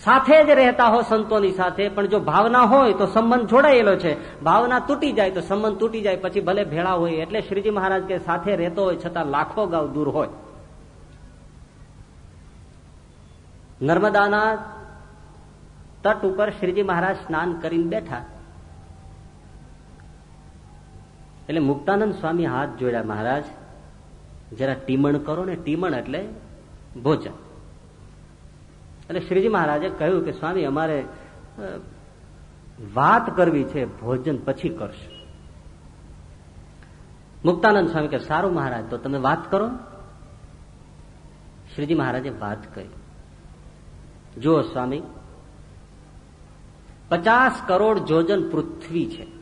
સાથે જ રહેતા હો સંતોની સાથે, પણ જો ભાવના હોય તો સંબંધ જોડાયેલો છે. ભાવના તૂટી જાય તો સંબંધ તૂટી જાય, પછી ભલે ભેળા હોય, એટલે શ્રીજી મહારાજ કે સાથે રહેતો હોય છતાં લાખો ગાવ દૂર હોય. નર્મદાના તટ ઉપર શ્રીજી મહારાજ સ્નાન કરીને બેઠા. એટલે મુક્તાનંદ સ્વામી હાથ જોડ્યા મહારાજ, જરા ટીમણ કરો ને ટીમણ એટલે ભોજન. એટલે શ્રીજી મહારાજે કહ્યું કે સ્વામી, અમારે વાત કરવી છે, ભોજન પછી કરશું. મુક્તાનંદ સ્વામી કે, સારું મહારાજ, તો તમે વાત કરો. શ્રીજી મહારાજે વાત કરી. જુઓ સ્વામી, પચાસ કરોડ જોજન પૃથ્વી છે.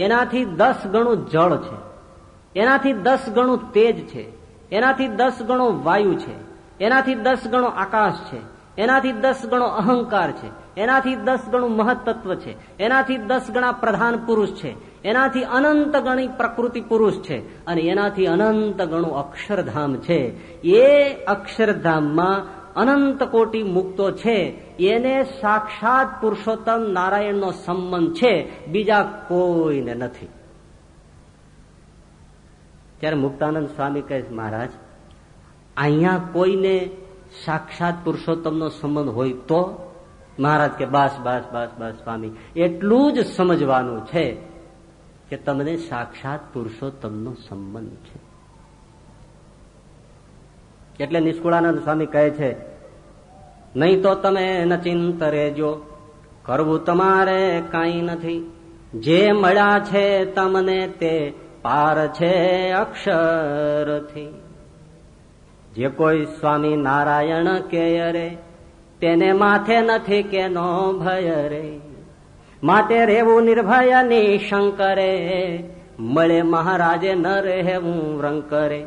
એનાથી દસ ગણું જળ છે. એનાથી દસ ગણું તેજ છે. એનાથી દસ ગણો વાયુ છે. એનાથી દસ ગણો આકાશ છે. એનાથી દસ ગણો અહંકાર છે. એનાથી દસ ગણું મહત્તત્વ છે. એનાથી દસ ગણા પ્રધાન પુરુષ છે. એનાથી અનંત ગણી પ્રકૃતિ પુરુષ છે. અને એનાથી અનંત ગણું અક્ષરધામ છે. એ અક્ષરધામમાં અનંત કોટી મુક્તો છે. એને સાક્ષાત પુરુષોત્તમ નારાયણનો સંબંધ છે, બીજા કોઈને નથી. ત્યારે મુક્તાનંદ સ્વામી કહે મહારાજ, અહીંયા કોઈને સાક્ષાત પુરુષોત્તમનો સંબંધ હોય તો મહારાજ કે બસ બસ બસ બસ, સ્વામી, એટલું જ સમજવાનું છે કે તમને સાક્ષાત પુરુષોત્તમનો સંબંધ છે. એટલે નિષ્કુળાનંદ સ્વામી કહે છે નહીં તો તમે નચિંત રેજો કરવું તમારે કાંઈ નથી. જે મળ્યા છે તમને તે પાર છે અક્ષરથી. જે કોઈ સ્વામી નારાયણ કે રે, તેને માથે નથી કેનો ભય રે. માટે રેવું નિર્ભય નિશંકરે, મળે મહારાજે ન રહેવું રંકરે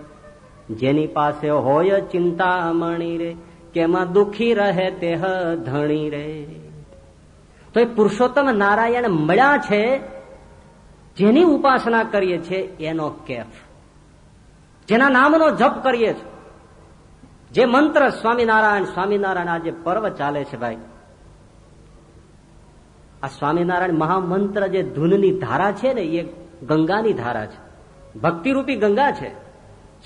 જેની પાસે હોય ચિંતામણી રે કેમાં દુખી રહે તે ધણી રે. તો એ પુરુષોત્તમ નારાયણ મળ્યા છે, જેની ઉપાસના કરીએ છીએ એનો કેફ. જેના નામનો જપ કરીએ છીએ જે મંત્ર સ્વામિનારાયણ સ્વામિનારાયણ આજે પર્વ ચાલે છે ભાઈ. આ સ્વામિનારાયણ મહામંત્ર જે ધૂનની ધારા છે ને, એ ગંગાની ધારા છે. ભક્તિરૂપી ગંગા છે.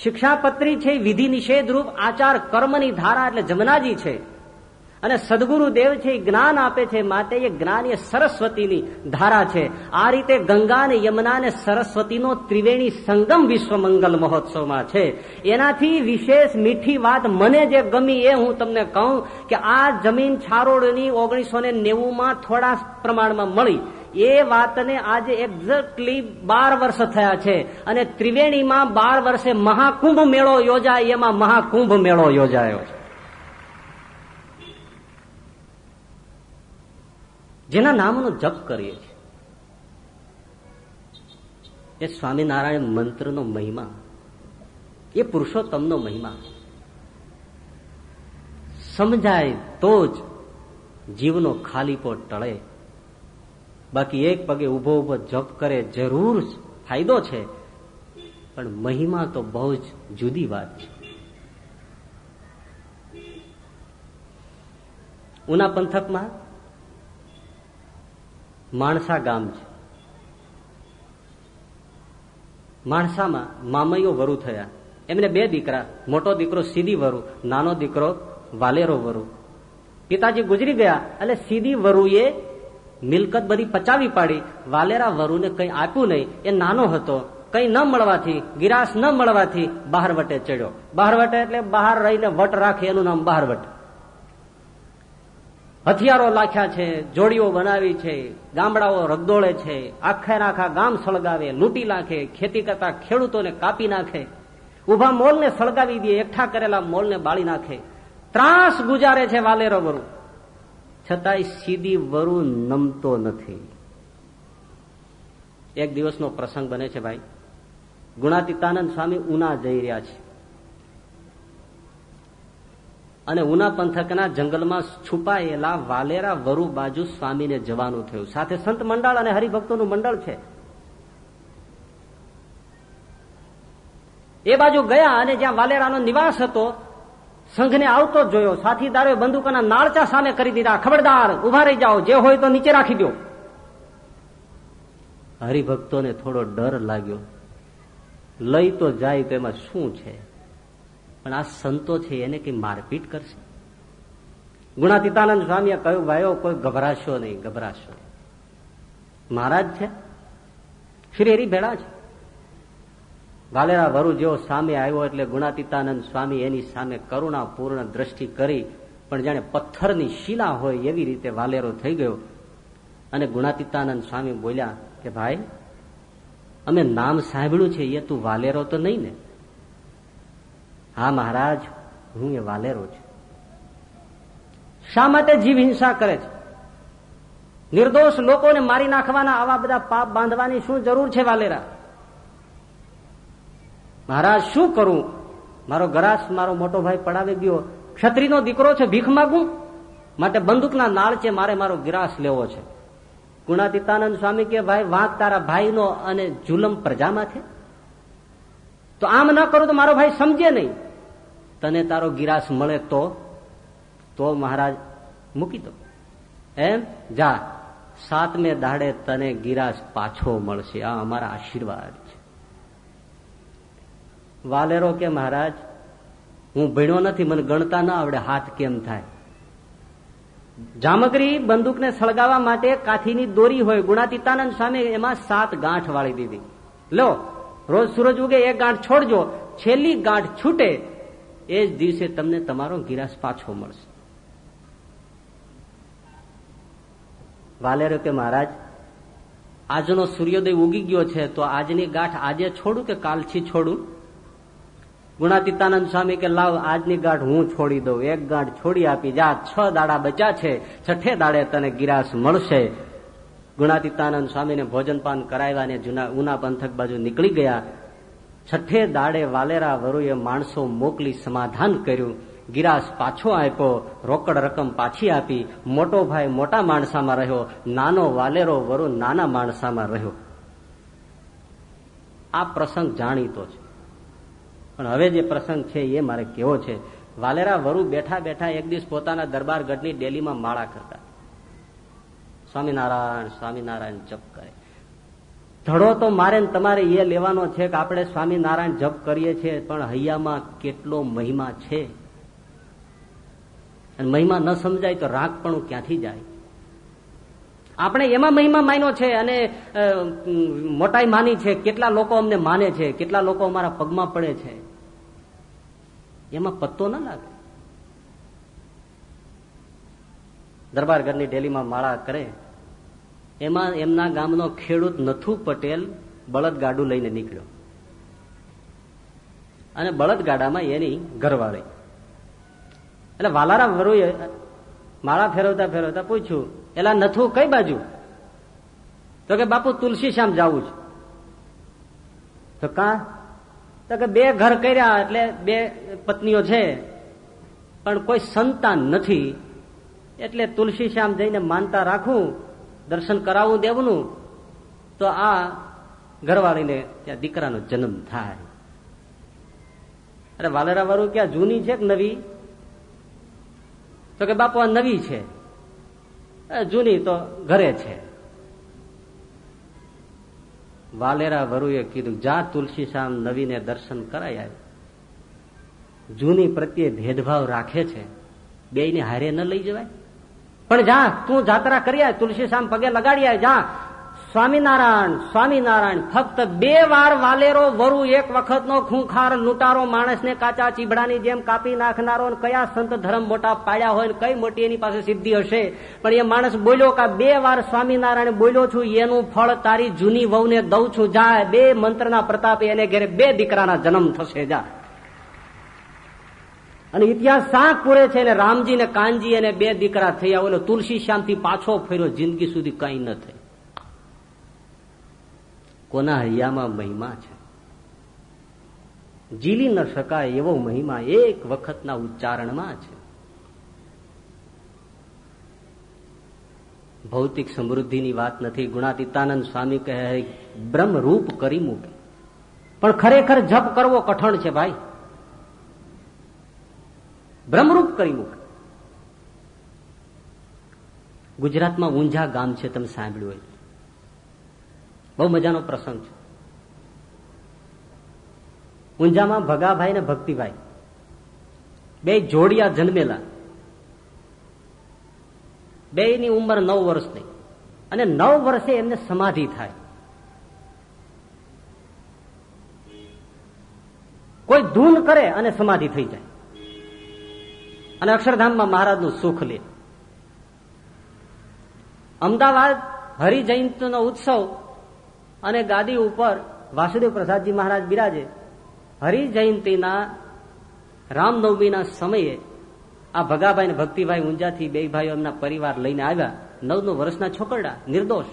શિક્ષાપત્રી છે, વિધિ નિષેધ રૂપ, આચાર કર્મની ધારા એટલે જમનાજી છે. અને સદગુરુ દેવ છે, એ જ્ઞાન આપે છે માટે એ જ્ઞાન એ સરસ્વતીની ધારા છે. આ રીતે ગંગા અને યમુના અને સરસ્વતીનો ત્રિવેણી સંગમ વિશ્વ મંગલ મહોત્સવમાં છે. એનાથી વિશેષ મીઠી વાત મને જે ગમી એ હું તમને કહું કે આ જમીન છારોડની ઓગણીસો ને નેવુંમાં થોડા પ્રમાણમાં મળી. એ વાતને આજે એક્ઝેક્ટલી બાર વર્ષ થયા છે. અને ત્રિવેણીમાં બાર વર્ષે મહાકુંભ મેળો યોજાય, એમાં મહાકુંભ મેળો યોજાયો છે. જેના નામનો જપ કરીએ છીએ. એ સ્વામિનારાયણ મંત્રનો મહિમા, એ પુરુષોત્તમનો મહિમા. સમજાય તો જ જીવનો ખાલીપો ટળે. બાકી એક પગે ઊભો ઊભો જપ કરે જરૂર ફાયદો છે. પણ મહિમા તો બહુ જ જુદી વાત છે. ઉના પંથકમાં માણસા ગામ છે. માણસામાં મામૈયો વરુ થયા. એમને બે દીકરા, મોટો દીકરો સીધી વરુ, નાનો દીકરો વાલેરો વરુ. પિતાજી ગુજરી ગયા, એટલે સીધી વરુએ મિલકત બધી પચાવી પાડી. વાલેરા વરુને કઈ આપ્યું નહીં. એ નાનો હતો. કઈ ન મળવાથી, ગિરાસ ન મળવાથી બહાર ચડ્યો. બહાર એટલે બહાર રહીને વટ રાખે, એનું નામ બહાર હથિયારો લાખ્યા છે, જોડીઓ બનાવી છે, ગામડાઓ રગદોળે છે આખે આખા ગામ સળગાવે, લૂંટી નાખે, ખેતી કરતા ખેડૂતોને કાપી નાખે. ઊભા મોલને સળગાવી દે, એકઠા કરેલા મોલને બાળી નાખે. ત્રાસ ગુજારે છે વાલેરો વરુ. છતાંય સીધી વરુ નમતો નથી. એક દિવસનો પ્રસંગ બને છે ભાઈ. ગુણાતીતાનંદ સ્વામી ઉના જઈ રહ્યા છે. અને ઉના પંથકના જંગલમાં છુપાયેલા વાલેરા વરુ બાજુ સ્વામીને જવાનું થયું. સાથે સંત મંડળ અને હરિભક્તોનું મંડળ છે. એ બાજુ ગયા અને જ્યાં વાલેરાનો નિવાસ હતો સંઘને આવતો જ જોયો. સાથીદારોએ બંદૂકોના નાળચા સામે કરી દીધા. ખબરદાર ઊભા રહી જાઓ. જે હોય તો નીચે રાખી દો. હરિભક્તોને થોડો ડર લાગ્યો. લઈ તો જાય તો એમાં શું છે? પણ આ સંતો છે, એને કઈ મારપીટ કરશે? ગુણાતીતાનંદ સ્વામીએ કહ્યું, ભાઈઓ, કોઈ ગભરાશો નહીં, ગભરાશો મહારાજ છે? શ્રી હરી ભેળા છે? વાલેરા વરુ જેવો સામે આવ્યો એટલે ગુણાતીતાનંદ સ્વામી એની સામે કરુણાપૂર્ણ દ્રષ્ટિ કરી, પણ જાણે પથ્થરની શિલા હોય એવી રીતે વાલેરો થઈ ગયો. અને ગુણાતીતાનંદ સ્વામી બોલ્યા કે, ભાઈ, અમે નામ સાંભળ્યું છે, એ તું વાલેરો તો નહીં ને? હા, મહારાજ, હું એ વાલેરો છું. શા માટે જીવ હિંસા કરે છે? નિર્દોષ લોકોને મારી નાખવાના આવા બધા પાપ બાંધવાની શું જરૂર છે વાલેરા? મહારાજ, શું કરું? મારો ગરાસ મારો મોટો ભાઈ પડાવી ગયો. ક્ષત્રિયનો દીકરો છે, ભીખ માગું? માટે બંદૂકના નાળ છે, મારે મારો ગિરાસ લેવો છે. ગુણાતીતાનંદ સ્વામી કે, ભાઈ, વાંક તારા ભાઈનો અને જુલમ પ્રજામાં છે તો આમ ન કરો તો મારો ભાઈ સમજે નહીં. તને તારો ગિરાસ મળે તો તો મહારાજ, મૂકી દો. એમ? જા. સાતમે દાડે તને ગિરાસ પાછો મળશે. આ અમારા આશીર્વાદ વાલેરો કે મહારાજ, હું ભણ્યો નથી, મને ગણતા ના આવડે, હાથ કેમ થાય? જામગરી બંદૂકને સળગાવવા માટે કાથીની દોરી હોય, ગુણાતીતાનંદ સામે એમાં સાત ગાંઠ વાળી દીધી. લો, રોજ સૂરજ ઉગે, એક ગાંઠ છોડજો, છેલ્લી ગાંઠ છૂટે, એ જ દિવસે તમને તમારો ગિરાસ પાછો મળશે. વાલેરો કે મહારાજ, આજનો સૂર્યોદય ઉગી ગયો છે, તો આજની ગાંઠ આજે છોડું કે કાલથી છોડું? ગુણાતીતાનંદ સ્વામી કે, લાવ, આજની ગાંઠ હું છોડી દઉં. એક ગાંઠ છોડી આપી જા. છ દાડા બચ્યા છે. છઠ્ઠે દાડે તને ગિરાસ મળશે. ગુણાતીતાનંદ સ્વામીને ભોજનપાન કરાવ્યા ને જૂના, ઉના પંથક બાજુ નીકળી ગયા. છઠ્ઠે દાડે વાલેરા વરુએ માણસો મોકલી સમાધાન કર્યું. ગિરાસ પાછો આપ્યો, રોકડ રકમ પાછી આપી. મોટો ભાઈ મોટા માણસામાં રહ્યો. નાનો વાલેરો વરુ નાના માણસામાં રહ્યો. આ પ્રસંગ જાણીતો છે. પણ હવે જે પ્રસંગ છે એ મારે કેવો છે? વાલેરા વરુ બેઠા બેઠા એક દિવસ પોતાના દરબાર ગઢની ડેલીમાં માળા કરતા. સ્વામિનારાયણ સ્વામિનારાયણ જપ કરે. ધડો તો મારે તમારે એ લેવાનો છે કે આપણે સ્વામિનારાયણ જપ કરીએ છીએ, પણ હૈયામાં કેટલો મહિમા છે? અને મહિમા ન સમજાય તો રાગ પણ ક્યાંથી જાય? આપણે એમાં મહિમા માન્યો છે અને મોટાઈ માની છે, કેટલા લોકો અમને માને છે, કેટલા લોકો અમારા પગમાં પડે છે. એમાં પત્તો ના લાગે. દરબાર ઘરની ડેલીમાં માળા કરે. એમાં એમના ગામનો ખેડૂત નથુ પટેલ બળદગાડું લઈને નીકળ્યો. અને બળદગાડામાં એની ઘરવાળી એટલે વાલારા વરુએ માળા ફેરવતા ફેરવતા પૂછ્યું, એલા, નથુ કઈ બાજુ? તો કે, બાપુ તુલસી શ્યામ જવું છે. તો કા તો કે બે ઘર કર્યા એટલે બે પત્નીઓ છે. પણ કોઈ સંતાન નથી. એટલે તુલસી શ્યામ જઈને માનતા રાખું, દર્શન કરાવવું દેવનું, તો આ ઘરવાળીને ત્યાં દીકરાનો જન્મ થાય. અરે વાલેરા વાળું ક્યાં જૂની છે કે નવી? તો કે બાપુ આ નવી છે. જૂની તો ઘરે છે. વાલેરા વરુએ કીધું, જા તુલસી શામ નવીને દર્શન કરાય જૂની પ્રત્યે ભેદભાવ રાખે છે. બે ને હારે ન લઈ જવાય. પણ જા, તું જાત્રા કરી આય તુલસી શામ પગે લગાડી આવે જા. સ્વામિનારાયણ સ્વામિનારાયણ, ફક્ત બે વાર વાલેરો, વરુ, એક વખતનો ખૂંખાર, લૂંટારો માણસને કાચા ચીબડાની જેમ કાપી નાખનારો કયા સંત ધર્મ મોટા પાડ્યા હોય કઈ મોટી એની પાસે સિદ્ધિ હશે? પણ એ માણસ બોલ્યો કે બે વાર સ્વામિનારાયણ બોલ્યો છું, એનું ફળ તારી જૂની વહુને દઉં છું, જા, બે મંત્રના પ્રતાપે એને ઘેરે બે દીકરાના જન્મ થશે, જા. અને ઇતિહાસ સાક પૂરે છે ને રામજી ને કાનજી અને બે દીકરા થયા ઓલો તુલસી શ્યામથી પાછો ફેર્યો, જિંદગી સુધી કઈ ન થઈ. કોના હૈયામાં મહિમા છે? જીલી ન શકાય એવો મહિમા એક વખતના ઉચ્ચારણમાં છે. ભૌતિક સમૃદ્ધિની વાત નથી. ગુણાતીતાનંદ સ્વામી કહે બ્રહ્મરૂપ કરી મૂકે. પણ ખરેખર જપ કરવો કઠણ છે ભાઈ. બ્રહ્મરૂપ કરી મૂકે. ગુજરાતમાં ઊંઝા ગામ છે, તમે સાંભળ્યું હોય. બહુ મજાનો પ્રસંગ છે. ઊંઝામાં ભગાભાઈ ને ભક્તિભાઈ. બે જોડિયા જન્મેલા. બે ની ઉંમર નવ વર્ષની અને નવ વર્ષે એમને સમાધિ થાય. કોઈ ધૂન કરે અને સમાધિ થઈ જાય. અને અક્ષરધામમાં મહારાજનું સુખ લે. અમદાવાદ હરિજયંતીનો ઉત્સવ અને ગાદી ઉપર વાસુદેવ પ્રસાદજી મહારાજ બિરાજે. હરિજયંતીના રામનવમીના સમયે આ ભગાભાઈ ને ભક્તિભાઈ ઊંઝાથી બે ભાઈઓ એમના પરિવાર લઈને આવ્યા. નવ નવ વર્ષના છોકરડા, નિર્દોષ.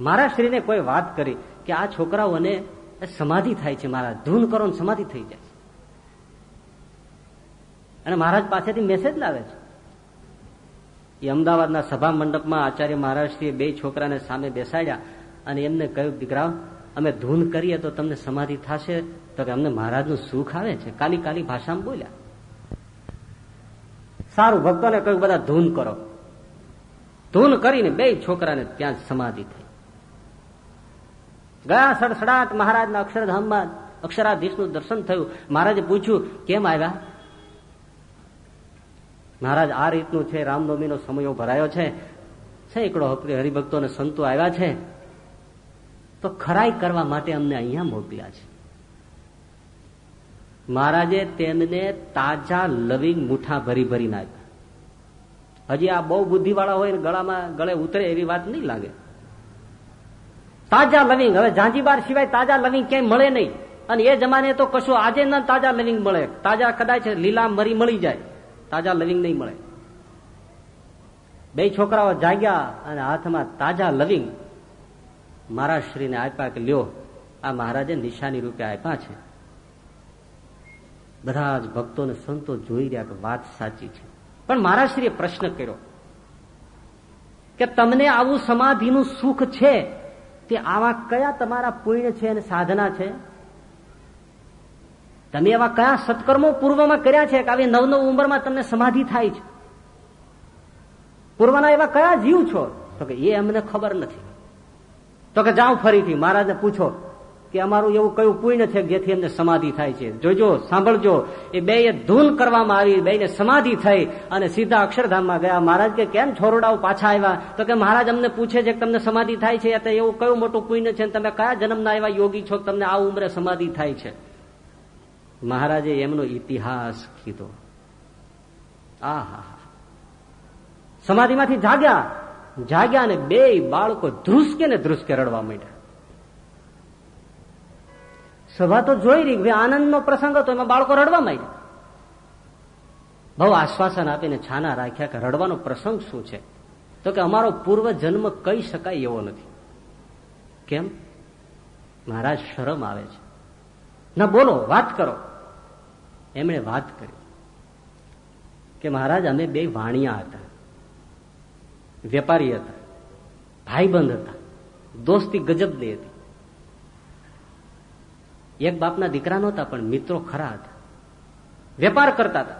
મારા શ્રીને કોઈ વાત કરી કે આ છોકરાઓને સમાધિ થાય છે મારા, ધૂન કરો સમાધિ થઈ જાય છે. અને મહારાજ પાસેથી મેસેજ લાવે છે. એ અમદાવાદના સભા મંડપમાં આચાર્ય મહારાજશ્રીએ બે છોકરાને સામે બેસાડ્યા. અને એમને કહ્યું દીકરા અમે ધૂન કરીએ તો તમને સમાધિ થશે. તો કે, અમને મહારાજનું સુખ આવે છે. કાલી કાલી ભાષામાં બોલ્યા. સારું, ભક્તોને કહ્યું, બધા ધૂન કરો. ધૂન કરીને બે છોકરાને ત્યાં સમાધિ થઈ. ગયા સડસડાટ મહારાજના અક્ષરધામમાં અક્ષરાધીશનું દર્શન થયું. મહારાજે પૂછ્યું, કેમ આવ્યા? મહારાજ, આ રીતનું છે. રામનવમીનો સમયો ભરાયો છે. એકડો હરિભક્તો અને સંતો આવ્યા છે. તો ખરાઈ કરવા માટે અમને અહીંયા મોકલ્યા છે. મહારાજે તેમને તાજા લવિંગ મુઠા ભરી ભરી નાખ્યા. હજી આ બહુ બુદ્ધિવાળા હોય ગળામાં ગળે ઉતરે એવી વાત નહીં લાગે. તાજા લવિંગ, હવે ઝાંઝીબાર સિવાય તાજા લવિંગ ક્યાંય મળે નહીં. અને એ જમાને તો કશું આજે ના તાજા લવિંગ મળે. તાજા કદાચ લીલા મરી મળી જાય. તાજા લવિંગ નહીં મળે. બે છોકરાઓ જાગ્યા અને હાથમાં તાજા લવિંગ મારા શ્રીને આપ્યા કે લ્યો, આ મહારાજે નિશાની રૂપે આપ્યા છે. બધા જ ભક્તોને સંતો જોઈ રહ્યા કે વાત સાચી છે. પણ મહારાજશ્રીએ પ્રશ્ન કર્યો કે તમને આવું સમાધિનું સુખ છે તે આવા કયા તમારા પુણ્ય છે અને સાધના છે? તમે એવા કયા સત્કર્મો પૂર્વમાં કર્યા છે કે આવી નવ નવ ઉંમરમાં તમને સમાધિ થાય છે? પૂર્વના એવા કયા જીવ છો? તો કે એ અમને ખબર નથી. તો કે જાઓ ફરીથી, મહારાજને પૂછો કે અમારું એવું કયું પુણ્ય છે જેથી એમને સમાધિ થાય છે? જોજો, સાંભળજો. એ બે ધૂન કરવામાં આવી બે સમાધિ થઈ અને સીધા અક્ષરધામમાં ગયા. મહારાજ કે, કેમ છોરડાઓ પાછા આવ્યા? તો કે, મહારાજ અમને પૂછે છે કે તમને સમાધિ થાય છે? તો એવું કયું મોટું પુણ્ય છે? તમે કયા જન્મના એવા યોગી છો તમને આ ઉંમરે સમાધિ થાય છે? મહારાજે એમનો ઇતિહાસ કીધો. આ સમાધિમાંથી જાગ્યા. જાગ્યા અને બે બાળકો ધ્રુસકે ને ધ્રુસકે રડવા માંડ્યા. સભા તો જોઈ રહી આનંદનો પ્રસંગ હતો, એમાં બાળકો રડવા માંડ્યા. બહુ આશ્વાસન આપીને છાના રાખ્યા કે રડવાનો પ્રસંગ શું છે? તો કે અમારો પૂર્વ જન્મ કહી શકાય એવો નથી. કેમ? મહારાજ શરમ આવે છે. ના, બોલો, વાત કરો. એમણે વાત કરી કે મહારાજ, અમે બે વાણિયા હતા. વેપારી હતા, ભાઈબંધ હતા, દોસ્તી ગજબની હતી. એક બાપના દીકરા નહોતા, પણ મિત્રો ખરા હતા. વેપાર કરતા હતા.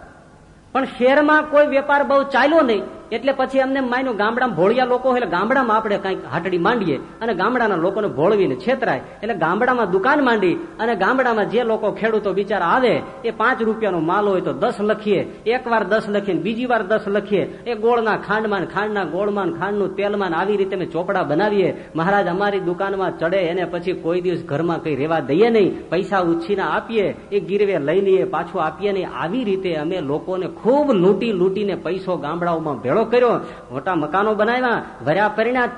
પણ શહેરમાં કોઈ વેપાર બહુ ચાલ્યો નહીં. એટલે પછી અમને માયનું ગામડામાં ભોળિયા લોકો એટલે ગામડામાં આપણે કંઈક હાટડી માંડીએ અને ગામડાના લોકોને ભોળવીને છેતરાય. એટલે ગામડામાં દુકાન માંડી અને ગામડામાં જે લોકો ખેડૂતો બિચારા આવે, એ પાંચ રૂપિયાનો માલ હોય તો દસ લખીએ. એક વાર દસ લખીએ બીજી વાર દસ લખીએ. એ ગોળના ખાંડમાં ખાંડના ગોળમાં ખાંડનું તેલમાં આવી રીતે અમે ચોપડા બનાવીએ. મહારાજ અમારી દુકાનમાં ચડે એને પછી કોઈ દિવસ ઘરમાં કઈ રેવા દઈએ નહીં. પૈસા ઉછીને આપીએ. એ ગીરવે લઈ લઈએ પાછું આપીએ નહીં. આવી રીતે અમે લોકોને ખૂબ લૂંટી લૂંટીને પૈસો ગામડાઓમાં ભેળો કર્યો, મોટા મકાનો બનાવ્યા, ભર્યા પરિણામ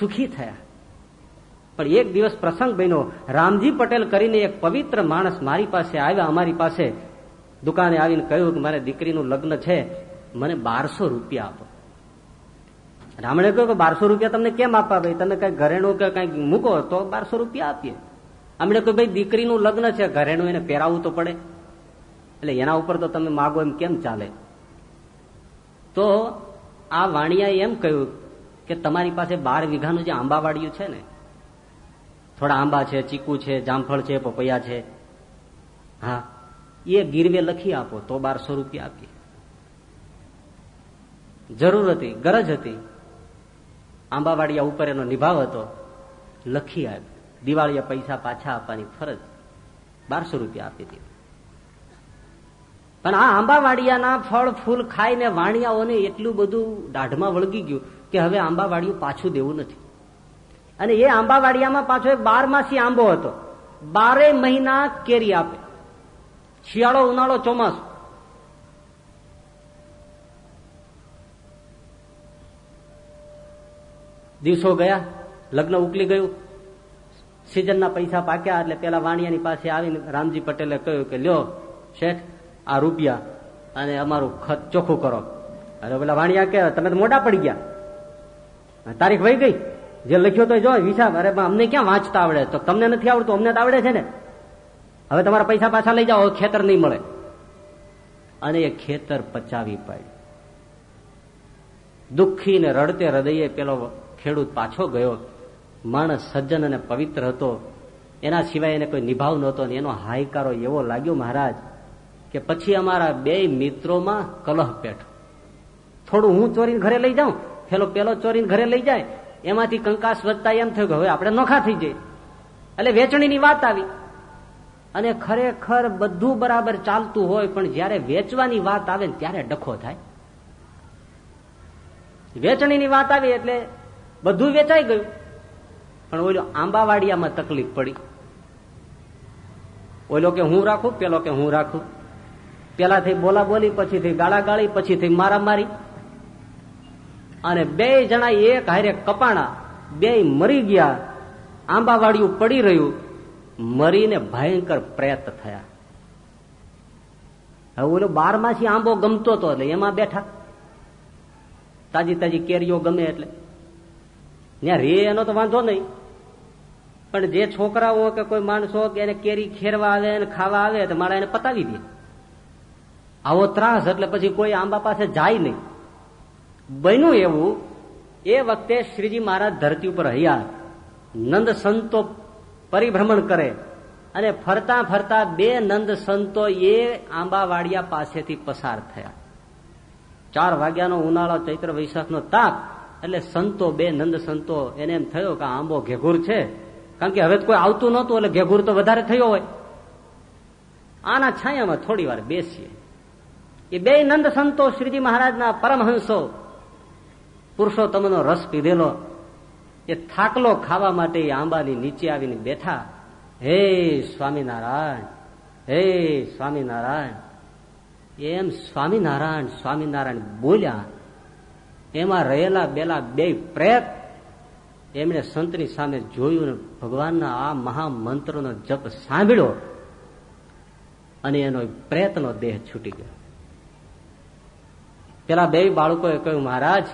સુખી થયા. પણ એક દિવસ પ્રસંગ બન્યો, રામજી પટેલ કરીને એક પવિત્ર માણસ મારી પાસે આવ્યા, અમારી પાસે દુકાને આવીને કહ્યું કે મારે દીકરીનું લગ્ન છે, મને બારસો રૂપિયા આપો. રામણે કહ્યું કે બારસો રૂપિયા તમને કેમ આપવા ભાઈ? તમે કઈ ઘરેણું કે કંઈક મૂકો તો બારસો રૂપિયા આપીએ. અમને કહ્યું, ભાઈ, દીકરીનું લગ્ન છે, ઘરેણું એને પહેરાવવું તો પડે. એટલે એના ઉપર તો તમે માગો એમ કેમ ચાલે? તો આ વાણિયાએ એમ કહ્યું કે તમારી પાસે બાર વીઘાનું જે આંબાવાડિયું છે ને, થોડા આંબા છે, ચીકુ છે, જામફળ છે, પપૈયા છે, હા, એ ગીરવે લખી આપો તો બારસો રૂપિયા આપીએ. જરૂર હતી, ગરજ હતી. આંબાવાડિયા ઉપર એનો નિભાવ હતો, લખી આપ દિવાળીએ પૈસા પાછા આપવાની ફરજ બારસો રૂપિયા આપી દીધી. પણ આ આંબાવાડિયાના ફળ, ફૂલ ખાઈને વાણિયાઓને એટલું બધું દાઢમાં વળગી ગયું કે હવે આંબાવાડિયું પાછું દેવું નથી. અને એ આંબાવાડિયામાં પાછો એક બારમાસી આંબો હતો. બારે મહિના કેરી આપે. શિયાળો ઉનાળો ચોમાસું. દિવસો ગયા, લગ્ન ઉકલી ગયું. સિઝનના પૈસા પાક્યા એટલે પેલા વાણિયાની પાસે આવીને રામજી પટેલે કહ્યું કે લ્યો શેઠ આ રૂપિયા અને અમારું ખત ચોખ્ખું કરો. અરે પેલા વાણિયા કે, તમે તો મોટા પડી ગયા. તારીખ વહી ગઈ. જે લખ્યો તો જો, હિસાબ, અરે અમને ક્યાં વાંચતા આવડે? તો તમને નથી આવડતું, અમને તો આવડે છે ને. હવે તમારા પૈસા પાછા લઈ જાઓ ખેતર નહીં મળે. અને એ ખેતર પચાવી પાડ્યું દુઃખી ને રડતે હૃદયે પેલો ખેડૂત પાછો ગયો. માણસ સજ્જન અને પવિત્ર હતો. એના સિવાય એને કોઈ નિભાવ નહોતો એનો હાયકારો એવો લાગ્યો મહારાજ. કે પછી અમારા બે મિત્રોમાં કલહ પેઠો. થોડું હું ચોરીને ઘરે લઈ જાઉં, પેલો પેલો ચોરીને ઘરે લઈ જાય, એમાંથી કંકાસ વધતા એમ થયું કે હવે આપણે નોખા થઈ જઈએ. એટલે વેચણીની વાત આવી. અને ખરેખર બધું બરાબર ચાલતું હોય, પણ જયારે વેચવાની વાત આવે ત્યારે ડખો થાય. વેચણીની વાત આવી એટલે બધું વેચાઈ ગયું. પણ ઓલો આંબાવાડિયામાં તકલીફ પડી. ઓલો કે હું રાખું, પેલો કે હું રાખું? પેલા થઈ બોલા બોલી પછી થઈ ગાળા ગાળી પછી મારા મારી. અને બે જણા એક હારે કપાણા બે મરી ગયા. આંબાવાડિયું પડી રહ્યું. મરીને ભયંકર પ્રયત થયા. હવે ઓલો બારમાસી આંબો ગમતો હતો એટલે એમાં બેઠા. તાજી તાજી કેરીઓ ગમે એટલે. ત્યાં રે એનો તો વાંધો નહીં. પણ જે છોકરાઓ કે કોઈ માણસો કે એને કેરી ખેરવા આવે ને ખાવા આવે તો મારા એને પતાવી દે. આવો ત્રાસ એટલે પછી કોઈ આંબા પાસે જાય નહીં. બન્યું એવું, એ વખતે શ્રીજી મહારાજ ધરતી ઉપર હૈયા. નંદ સંતો પરિભ્રમણ કરે અને ફરતા ફરતા બે નંદ સંતો એ આંબાવાડિયા પાસેથી પસાર થયા. ચાર વાગ્યાનો ઉનાળો ચૈત્ર વૈશાખનો તાપ એટલે સંતો બે નંદ સંતો એને એમ થયો કે આંબો ઘેઘુર છે. કારણ કે હવે કોઈ આવતું નહોતું એટલે ઘેઘુર તો વધારે થયો હોય. આના છાયામાં થોડી વાર બેસીએ. એ બે નંદ સંતો શ્રીજી મહારાજના પરમહંસો. પુરુષોત્તમનો રસ પીધેલો. એ થાકલો ખાવા માટે એ આંબાની નીચે આવીને બેઠા. હે સ્વામિનારાયણ હે સ્વામિનારાયણ. એમ સ્વામિનારાયણ સ્વામિનારાયણ બોલ્યા. એમાં રહેલા બેલા બે પ્રેત એમણે સંતની સામે જોયું ને ભગવાનના આ મહામંત્રનો જપ સાંભળ્યો અને એનો પ્રેતનો દેહ છૂટી ગયો. પેલા બે બાળકોએ કહ્યું, મહારાજ,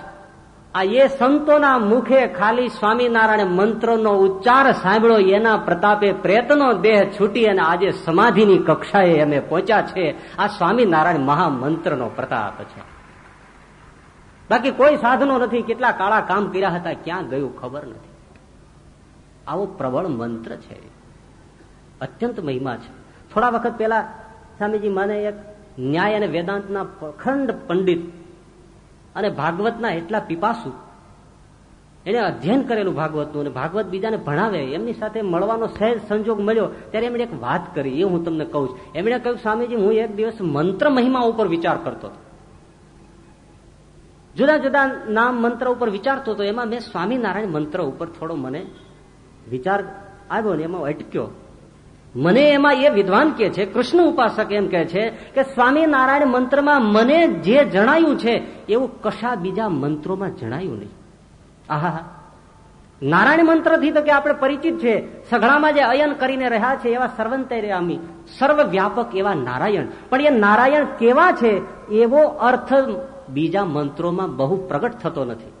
આ એ સંતોના મુખે ખાલી સ્વામિનારાયણ મંત્રનો ઉચ્ચાર સાંભળ્યો એના પ્રતાપે પ્રેતનો દેહ છૂટી અને આજે સમાધિની કક્ષાએ અમે પહોંચ્યા છે. આ સ્વામિનારાયણ મહામંત્રનો પ્રતાપ છે. બાકી કોઈ સાધનો નથી. કેટલા કાળા કામ કર્યા હતા, ક્યાં ગયું ખબર નથી. આવો પ્રબળ મંત્ર છે. અત્યંત મહિમા છે. થોડા વખત પહેલા સ્વામીજી મને એક ન્યાય અને વેદાંતના અખંડ પંડિત અને ભાગવતના એટલા પીપાસુ. એને અધ્યયન કરેલું ભાગવતનું અને ભાગવત બીજાને ભણાવે, એમની સાથે મળવાનો સહેજ સંજોગ મળ્યો, ત્યારે એમણે એક વાત કરી, એ હું તમને કહું છું. એમણે કહ્યું, સ્વામીજી, હું એક દિવસ મંત્ર મહિમા ઉપર વિચાર કરતો હતો. જુદા જુદા નામ મંત્ર ઉપર વિચારતો હતો, એમાં મેં સ્વામિનારાયણ મંત્ર ઉપર થોડો મને વિચાર આવ્યો ને એમાં અટક્યો. મને એમાં એ વિદ્વાન કે છે, કૃષ્ણ ઉપાસક એમ કે છે કે સ્વામિનારાયણ મંત્રમાં મને જે જણાયું છે, એવું કશા બીજા મંત્રોમાં જણાયું નહીં. આહા નારાયણ મંત્રથી તો કે આપણે પરિચિત છે. સઘળામાં જે અયન કરીને રહ્યા છે, એવા સર્વંતે આમી સર્વ વ્યાપક એવા નારાયણ. પણ એ નારાયણ કેવા છે, એવો અર્થ બીજા મંત્રોમાં બહુ પ્રગટ થતો નથી.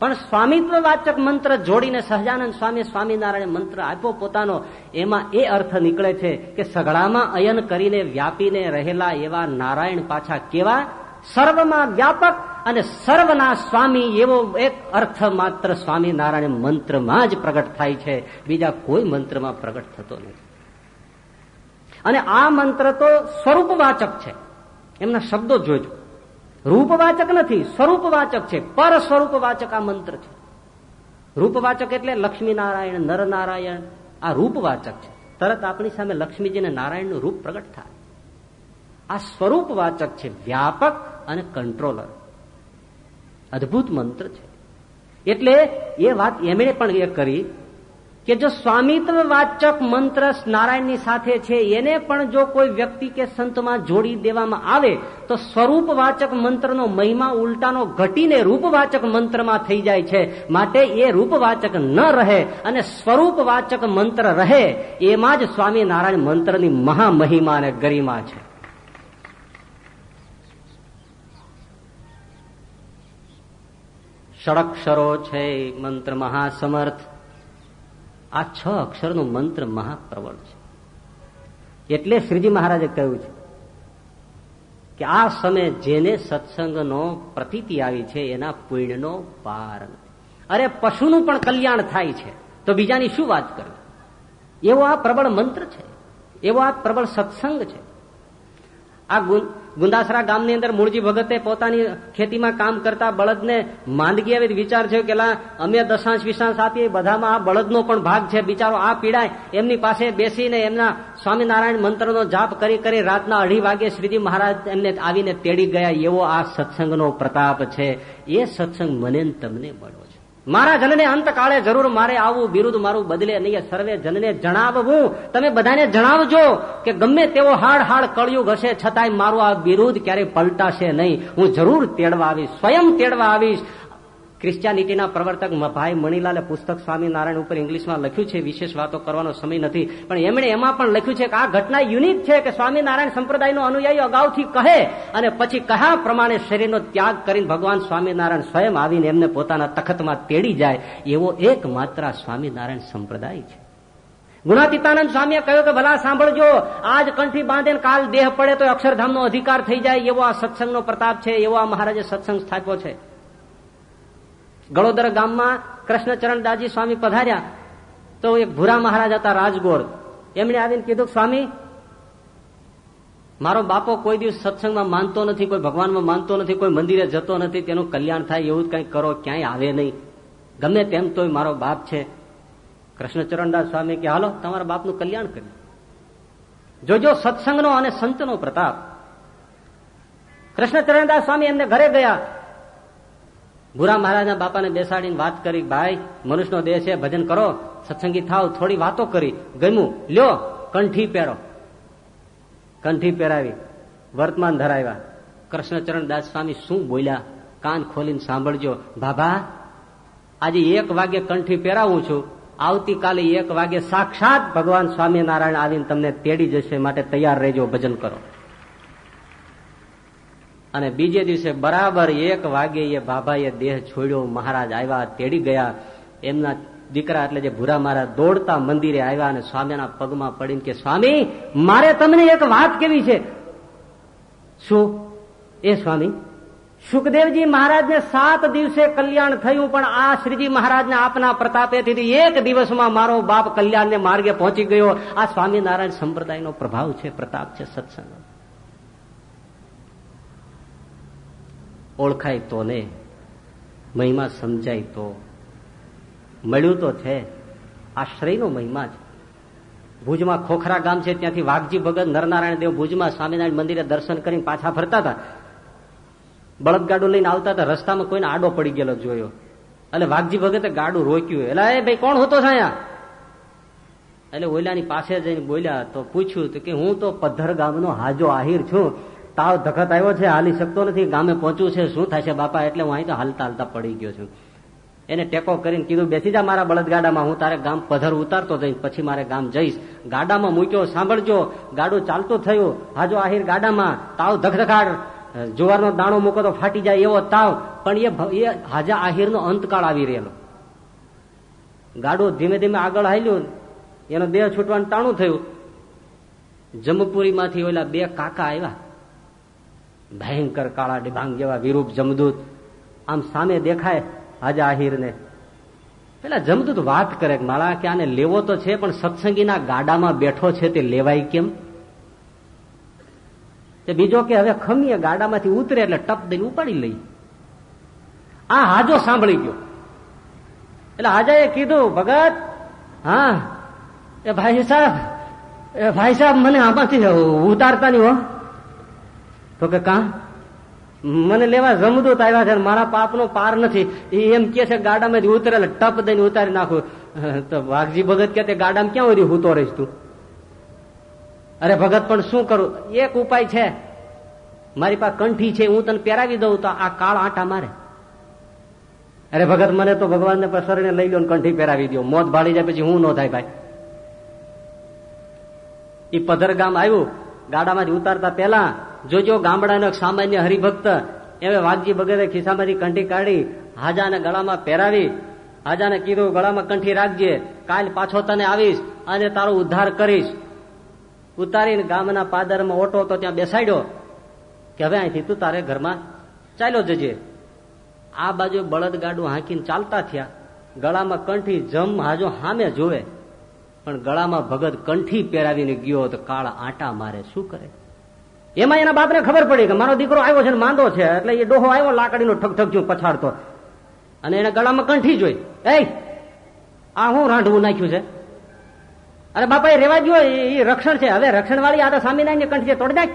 પણ સ્વામિત્વ વાચક મંત્ર જોડીને સહજાનંદ સ્વામી સ્વામિનારાયણ મંત્ર આપ્યો પોતાનો, એમાં એ અર્થ નીકળે છે કે સઘળામાં અયન કરીને વ્યાપીને રહેલા એવા નારાયણ પાછા કેવા? સર્વમાં વ્યાપક અને સર્વના સ્વામી એવો એક અર્થ માત્ર સ્વામિનારાયણ મંત્રમાં જ પ્રગટ થાય છે. બીજા કોઈ મંત્રમાં પ્રગટ થતો નથી. અને આ મંત્ર તો સ્વરૂપવાચક છે. એમના શબ્દો જોજો. રૂપવાચક નથી, સ્વરૂપવાચક છે. પર સ્વરૂપવાચક આ મંત્ર છે. રૂપવાચક એટલે લક્ષ્મીનારાયણ, નરનારાયણ, આ રૂપવાચક છે. તરત આપણી સામે લક્ષ્મીજીને નારાયણનું રૂપ પ્રગટ થાય. આ સ્વરૂપવાચક છે, વ્યાપક અને કંટ્રોલર. અદભુત મંત્ર છે. એટલે એ વાત એમણે પણ એ કરી કે જો સ્વામિત્વ મંત્ર નારાયણની સાથે છે, એને પણ જો કોઈ વ્યક્તિ કે સંતમાં જોડી દેવામાં આવે, તો સ્વરૂપ મંત્રનો મહિમા ઉલટાનો ઘટીને રૂપવાચક મંત્રમાં થઈ જાય છે. માટે એ રૂપવાચક ન રહે અને સ્વરૂપ મંત્ર રહે, એમાં જ સ્વામિનારાયણ મંત્રની મહામહિમા અને ગરિમા છે. ષડક્ષરો છે મંત્ર મહાસમર્થ. આ છ અક્ષરનું મંત્ર મહાપ્રબળ છે. એટલે શ્રીજી મહારાજે કહ્યું છે કે આ સમય જેને સત્સંગનો પ્રતીતિ આવી છે, એના પુણ્યનો પાર અરે, પશુનું પણ કલ્યાણ થાય છે. તો બીજાની શું વાત કરવી? એવો આ પ્રબળ મંત્ર છે. એવો આ પ્રબળ સત્સંગ છે. આ ગુંદાસરા ગામની અંદર મૂળજી ભગતે પોતાની ખેતીમાં કામ કરતા બળદને માંદગી આવી વિચાર છે કે અમે દશાંશ, વિશાંશ આપીએ, બધામાં આ બળદનો પણ ભાગ છે. બિચારો આ પીડાય. એમની પાસે બેસીને એમના સ્વામિનારાયણ મંત્રનો જાપ કરી કરી રાતના અઢી વાગે શ્રીજી મહારાજ એમને આવીને તેડી ગયા. એવો આ સત્સંગનો પ્રતાપ છે. એ સત્સંગ મને તમને મળ્યો મારા જનને અંતકાળે જરૂર મારે આવું બિરુદ મારું બદલે નહીં. સર્વે જનને જણાવવું. તમે બધાને જણાવજો કે ગમે તેવો હાડ હાડ કળિયુગ હશે, છતાંય મારું આ બિરુદ ક્યારેય પલટાશે નહીં. હું જરૂર તેડવા આવીશ, સ્વયં તેડવા આવીશ. ક્રિશ્ચિયાનિટીના પ્રવર્તક ભાઈ મણીલાલે પુસ્તક સ્વામિનારાયણ ઉપર ઇંગ્લિશમાં લખ્યું છે, વિશેષ વાતો કરવાનો સમય નથી. પણ એમણે એમાં પણ લખ્યું છે કે આ ઘટના યુનિક છે કે સ્વામિનારાયણ સંપ્રદાયનો અનુયાયી અગાઉથી કહે અને પછી કયા પ્રમાણે શરીરનો ત્યાગ કરીને ભગવાન સ્વામિનારાયણ સ્વયં આવીને એમને પોતાના તખતમાં તેડી જાય, એવો એકમાત્ર સ્વામિનારાયણ સંપ્રદાય છે. ગુણાતીતાનંદ સ્વામીએ કહ્યું કે ભલા સાંભળજો, આજ કંઠી બાંધે કાલ દેહ પડે તો અક્ષરધામનો અધિકાર થઈ જાય એવો આ સત્સંગનો પ્રતાપ છે, એવો આ મહારાજે સત્સંગ સ્થાપ્યો છે. ગળોદર ગામમાં કૃષ્ણચરણ દાજી સ્વામી પધાર્યા. તો એક ભૂરા મહારાજ હતા રાજગોર. એમણે આવીને કીધું, સ્વામી, મારો બાપો કોઈ દિવસ સત્સંગમાં માનતો નથી, કોઈ ભગવાનમાં માનતો નથી, કોઈ મંદિરે જતો નથી, તેનું કલ્યાણ થાય એવું કંઈ કરો, ક્યાંય આવે નહીં. ગમે તેમ તોય મારો બાપ છે. કૃષ્ણચરણદાસ સ્વામી કે, હાલો, તમારા બાપનું કલ્યાણ કર્યું જોજો, સત્સંગનો અને સંતનો પ્રતાપ. કૃષ્ણચરણદાસ સ્વામી એમને ઘરે ગયા. ભૂરા મહારાજના બાપાને બેસાડીને વાત કરી, ભાઈ, મનુષ્યનો દેહ છે, ભજન કરો, સત્સંગી થાવ, થોડી વાતો કરી. ગમ્યું. લ્યો, કંઠી પહેરો. કંઠી પહેરાવી, વર્તમાન ધરાવ્યા. કૃષ્ણચરણ દાસ સ્વામી શું બોલ્યા? કાન ખોલીને સાંભળજો. ભાભા આજે એક વાગે કંઠી પહેરાવું છું. આવતીકાલે એક વાગે સાક્ષાત ભગવાન સ્વામિનારાયણ આવીને તમને તેડી જશે માટે તૈયાર રહેજો, ભજન કરો. અને બીજે દિવસે બરાબર એક વાગે એ બાબાએ દેહ છોડ્યો, મહારાજ આવ્યા, તેડી ગયા. એમના દીકરા એટલે જે ભૂરા મારા દોડતા મંદિરે આવ્યા અને સ્વામીના પગમાં પડીને કે, સ્વામી, મારે તમને એક વાત કેવી છે? શું? એ સ્વામી, સુખદેવજી મહારાજને સાત દિવસે કલ્યાણ થયું, પણ આ શ્રીજી મહારાજને આપના પ્રતાપેથી એક દિવસમાં મારો બાપ કલ્યાણને માર્ગે પહોંચી ગયો. આ સ્વામિનારાયણ સંપ્રદાયનો પ્રભાવ છે, પ્રતાપ છે સત્સંગ ઓળખાય તો ને, મહિમા સમજાય તો. મળ્યું તો છે, આશ્રયનો મહિમા છે. ભુજમાં ખોખરા ગામ છે, ત્યાંથી વાઘજી ભગત નરનારાયણ દેવ ભુજમાં સ્વામિનારાયણ મંદિરે દર્શન કરીને પાછા ફરતા હતા. બળદગાડું લઈને આવતા હતા, રસ્તામાં કોઈને આડો પડી ગયેલો જોયો. એટલે વાઘજી ભગતે ગાડું રોક્યું. એટલે એ ભાઈ, કોણ હતો અહીંયા એટલે ઓલાની પાસે જઈને બોલ્યા, તો પૂછ્યું કે હું તો પદ્ધર ગામનો હાજો આહિર છું. તાવ ધખત આવ્યો છે, હાલી શકતો નથી, ગામે પહોંચ્યું છે, શું છે બાપા? એટલે હું અહીં તો હાલતા હાલતા પડી ગયો છું. એને ટેકો કરીને કીધું, બેસી જા મારા બળદગાડામાં, હું તારે ગામ પધર ઉતારતો જઈશ, પછી મારે ગામ જઈશ. ગાડામાં મૂક્યો, સાંભળજો, ગાડું ચાલતું થયું. હાજો આહિર ગાડામાં, તાવ ધખધખાડ જુવારનો દાણો મૂકો તો ફાટી જાય એવો તાવ, પણ એ હાજા આહિરનો અંતકાળ આવી રહેલો. ગાડું ધીમે ધીમે આગળ હાલ્યું, એનો દેહ છૂટવાનું ટાણું થયું. જમપુરીમાંથી ઓલા બે કાકા આવ્યા. ભયંકર કાળા ડિભાંગ જેવા વિરૂપ જમદૂત. આમ સામે દેખાય હાજા આહિરને પેલા જમદૂત વાત કરે મારા, કે આને લેવો તો છે, પણ સત્સંગીના ગાડામાં બેઠો છે તે લેવાય કેમ? તે બીજો કે, હવે ખમીએ ગાડામાંથી ઉતરે એટલે ટપ દઈને ઉપાડી લઈ. આ હાજો સાંભળી ગયો. એટલે હાજાએ કીધું, ભગત, હા, એ ભાઈ સાહેબ, એ ભાઈ સાહેબ મને આમાંથી ઉતારતા નહીં હો. તો કે કા? મને લેવા જમદૂત આવ્યા છે મારા પાપનો પાર નથી. એ એમ કે છે ગાડામાંથી ઉતરે ટપ દઈને ઉતારી નાખું. તો વાઘજી ભગત કે ગાડામાં ક્યાં સુધી હું તો રહીશ તું? અરે ભગત, પણ શું કરું? એક ઉપાય છે. મારી પાસે કંઠી છે, હું તને પહેરાવી દઉં તો આ કાળ આટા મારે. અરે ભગત, મને તો ભગવાનને પ્રસરીને લઈ લો કંઠી પહેરાવી દો મોત ભાળી જાય પછી હું ન થાય ભાઈ. એ પધર ગામ આવ્યું ગાડામાંથી ઉતારતા પહેલા જોજો ગામડાનો સામાન્ય હરિભક્ત એવે વાઘજી વગેરે ખિસ્સામાંથી કંઠી કાઢી હાજાને ગળામાં પહેરાવી, હાજાને કીધું, ગળામાં કંઠી રાખજે, કાલ પાછો તને આવીશ અને તારો ઉદ્ધાર કરીશ. ઉતારીને ગામના પાદરમાં ઓટો તો ત્યાં બેસાડ્યો કે, હવે અહીંથી તું તારે ઘરમાં ચાલ્યો જજે. આ બાજુ બળદ ગાડું હાંકીને ચાલતા થયા. ગળામાં કંઠી જમ હાજો હામે જોવે. પણ ગળામાં ભગત કંઠી પહેરાવીને ગયો તો કાળા આટા મારે શું કરે? એમાં એના બાપને ખબર પડી કે મારો દીકરો આવ્યો છે માંદો છે, એટલે એ ડોહો આવ્યો લાકડીનો ઠક પછાડતો. અને એને ગળામાં કંઠી જોઈ. એ આ હું રાંધવું નાખ્યું છે? અરે બાપા, એ રેવા દો એ રક્ષણ છે. હવે રક્ષણ વાળી આ તો સ્વામિનારાયણ કંઠી તોડી નાખ.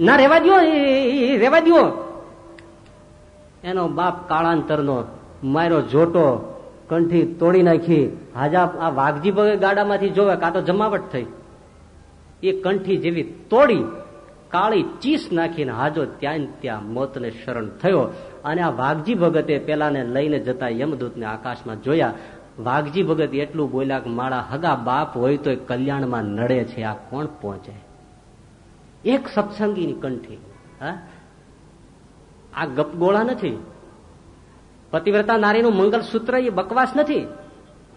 ના, રેવા દો એ રેવા દો એનો બાપ કાળાંતરનો મારો જોટો કંઠી તોડી નાખી. હાજા આ વાઘજી ભગે ગાડામાંથી જોવે કાં તો જમાવટ થઈ. એ કંઠી જેવી તોડી કાળી ચીસ નાખીને હાજો ત્યાં ત્યાં મોતને શરણ થયો. અને આ વાઘજી ભગતે પેલાને લઈને જતા યમદૂતને આકાશમાં જોયા. વાઘજી ભગત એટલું બોલ્યા કે, મારા હગા બાપ હોય તો કલ્યાણમાં નડે છે. આ કોણ પહોંચે? એક સત્સંગીની કંઠી. હા? આ ગપગોળા નથી. પતિવ્રતા નારીનું મંગલસૂત્ર એ બકવાસ નથી.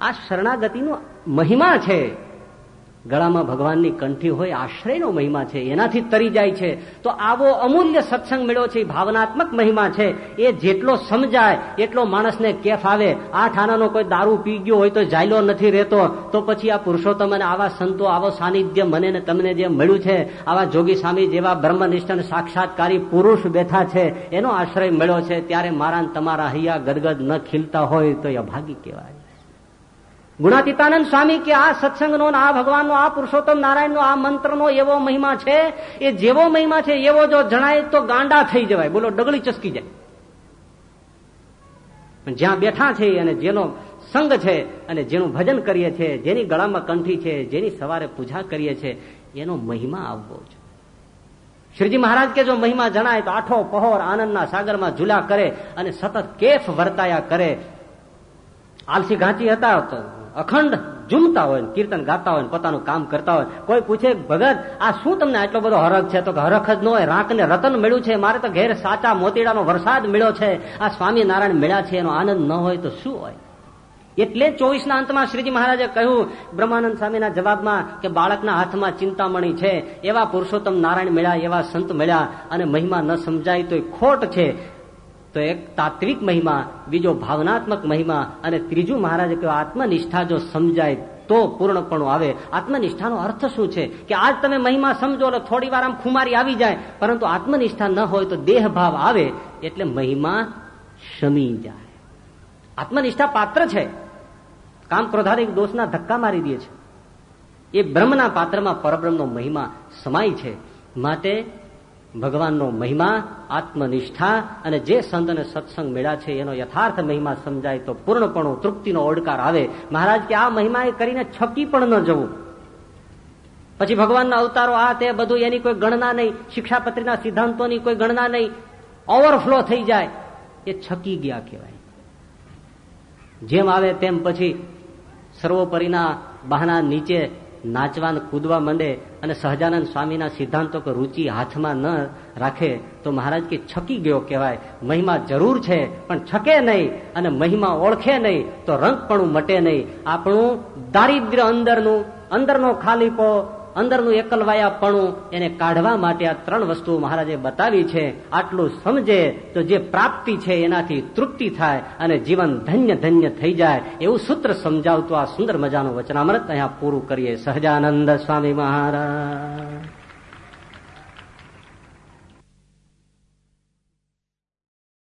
આ શરણાગતિનો મહિમા છે. ગળામાં ભગવાનની કંઠી હોય, આશ્રયનો મહિમા છે, એનાથી તરી જાય છે. તો આવો અમૂલ્ય સત્સંગ મળ્યો છે ભાવનાત્મક મહિમા છે. એ જેટલો સમજાય, એટલો માણસને કેફ આવે. આઠ આનાનો કોઈ દારૂ પી ગયો હોય તો જાયલો નથી રહેતો. તો પછી આ પુરુષોત્તમ અને આવા સંતો, આવો સાનિધ્ય મને ને તમને જે મળ્યું છે, આવા જોગી સ્વામી જેવા બ્રહ્મનિષ્ઠ સાક્ષાત્કારી પુરુષ બેઠા છે, એનો આશ્રય મળ્યો છે. ત્યારે મારા તમારા હૈયા ગદગદ ન ખીલતા હોય તો એ અભાગી કહેવાય. ગુણાતીતાનંદ સ્વામી કે આ સત્સંગનો આ ભગવાનનો, આ પુરુષોત્તમ નારાયણનો, આ મંત્રનો એવો મહિમા છે, એ જેવો મહિમા છે, એવો જો જણાય તો ગાંડા થઈ જવાય. બોલો, ડગલી ચસકી જાય. જ્યાં બેઠા છે અને જેનો સંગ છે અને જેનું ભજન કરીએ છીએ જેની ગળામાં કંઠી છે, જેની સવારે પૂજા કરીએ છીએ એનો મહિમા આવવો છે શ્રીજી મહારાજ કે જો મહિમા જણાય તો આઠો પહોર આનંદના સાગરમાં ઝૂલા કરે અને સતત કેફ વર્તાયા કરે. આલસી ઘાંચી હતા અખંડ ઝૂમતા હોય કીર્તન ગાતા હોય ને, પોતાનું કામ કરતા હોય. કોઈ પૂછે, ભગત, આ શું તમને આટલો બધો હરખ છે? તો હરખ જ ન હોય રાંક ને રતન મળ્યું છે. મારે તો ઘેર સાચા મોતીડાનો વરસાદ મળ્યો છે. આ સ્વામી નારાયણ મળ્યા છે, એનો આનંદ ન હોય તો શું હોય? એટલે ચોવીસના અંતમાં શ્રીજી મહારાજે કહ્યું, બ્રહ્માનંદ સ્વામીના જવાબમાં કે બાળકના હાથમાં ચિંતામણી છે. એવા પુરુષોત્તમ નારાયણ મળ્યા, એવા સંત મળ્યા અને મહિમા ન સમજાય તો ખોટ છે. તો એક તાત્વિક મહિમા, બીજો ભાવનાત્મક મહિમા અને ત્રીજું મહારાજે કહ્યું આત્મનિષ્ઠા જો સમજાય તો પૂર્ણપણું આવે. આત્મનિષ્ઠાનો અર્થ શું છે? કે આજ તમે મહિમા સમજો થોડી વાર આમ ખુમારી આવી જાય. પરંતુ આત્મનિષ્ઠા ન હોય તો દેહ ભાવ આવે એટલે મહિમા શમી જાય. આત્મનિષ્ઠા પાત્ર છે. કામ ક્રોધારિક દોષના ધક્કા મારી દે છે. એ બ્રહ્મના પાત્રમાં પરબ્રહ્મનો મહિમા સમાય છે. માટે ભગવાનનો મહિમા, આત્મનિષ્ઠા અને જે સંત અને સત્સંગ મેળા છે, એનો યથાર્થ મહિમા સમજાય તો પૂર્ણપણું, તૃપ્તિનો ઓડકાર આવે. મહારાજ કે આ મહિમા એ કરીને છકી પણ ન જવું. પછી ભગવાનના અવતારો આ તે બધું એની કોઈ ગણના નહીં. શિક્ષાપત્રીના સિદ્ધાંતોની કોઈ ગણના નહીં. ઓવરફ્લો થઈ જાય. એ છકી ગયા કહેવાય. જેમ આવે તેમ પછી સર્વોપરીના બહાના નીચે નાચવાન, કૂદવા માંડે અને સહજાનંદ સ્વામીના સિદ્ધાંતો કે રુચિ હાથમાં ન રાખે તો મહારાજ કે છકી ગયો કહેવાય. મહિમા જરૂર છે, પણ છકે નહીં અને મહિમા ઓળખે નહીં તો રંગપણું મટે નહીં. આપણું દારિદ્ર્ય અંદરનું, અંદરનો ખાલીપો અંદરનું એકલવાયાપણું એને કાઢવા માટે આ ત્રણ વસ્તુઓ મહારાજે બતાવી છે. આટલું સમજે તો જે પ્રાપ્તિ છે એનાથી તૃપ્તિ થાય અને જીવન ધન્ય ધન્ય થઈ જાય. એવું સૂત્ર સમજાવતું આ સુંદર મજાનું વચનામૃત અહીંયા પૂરું કરીએ. સહજાનંદ સ્વામી મહારાજ.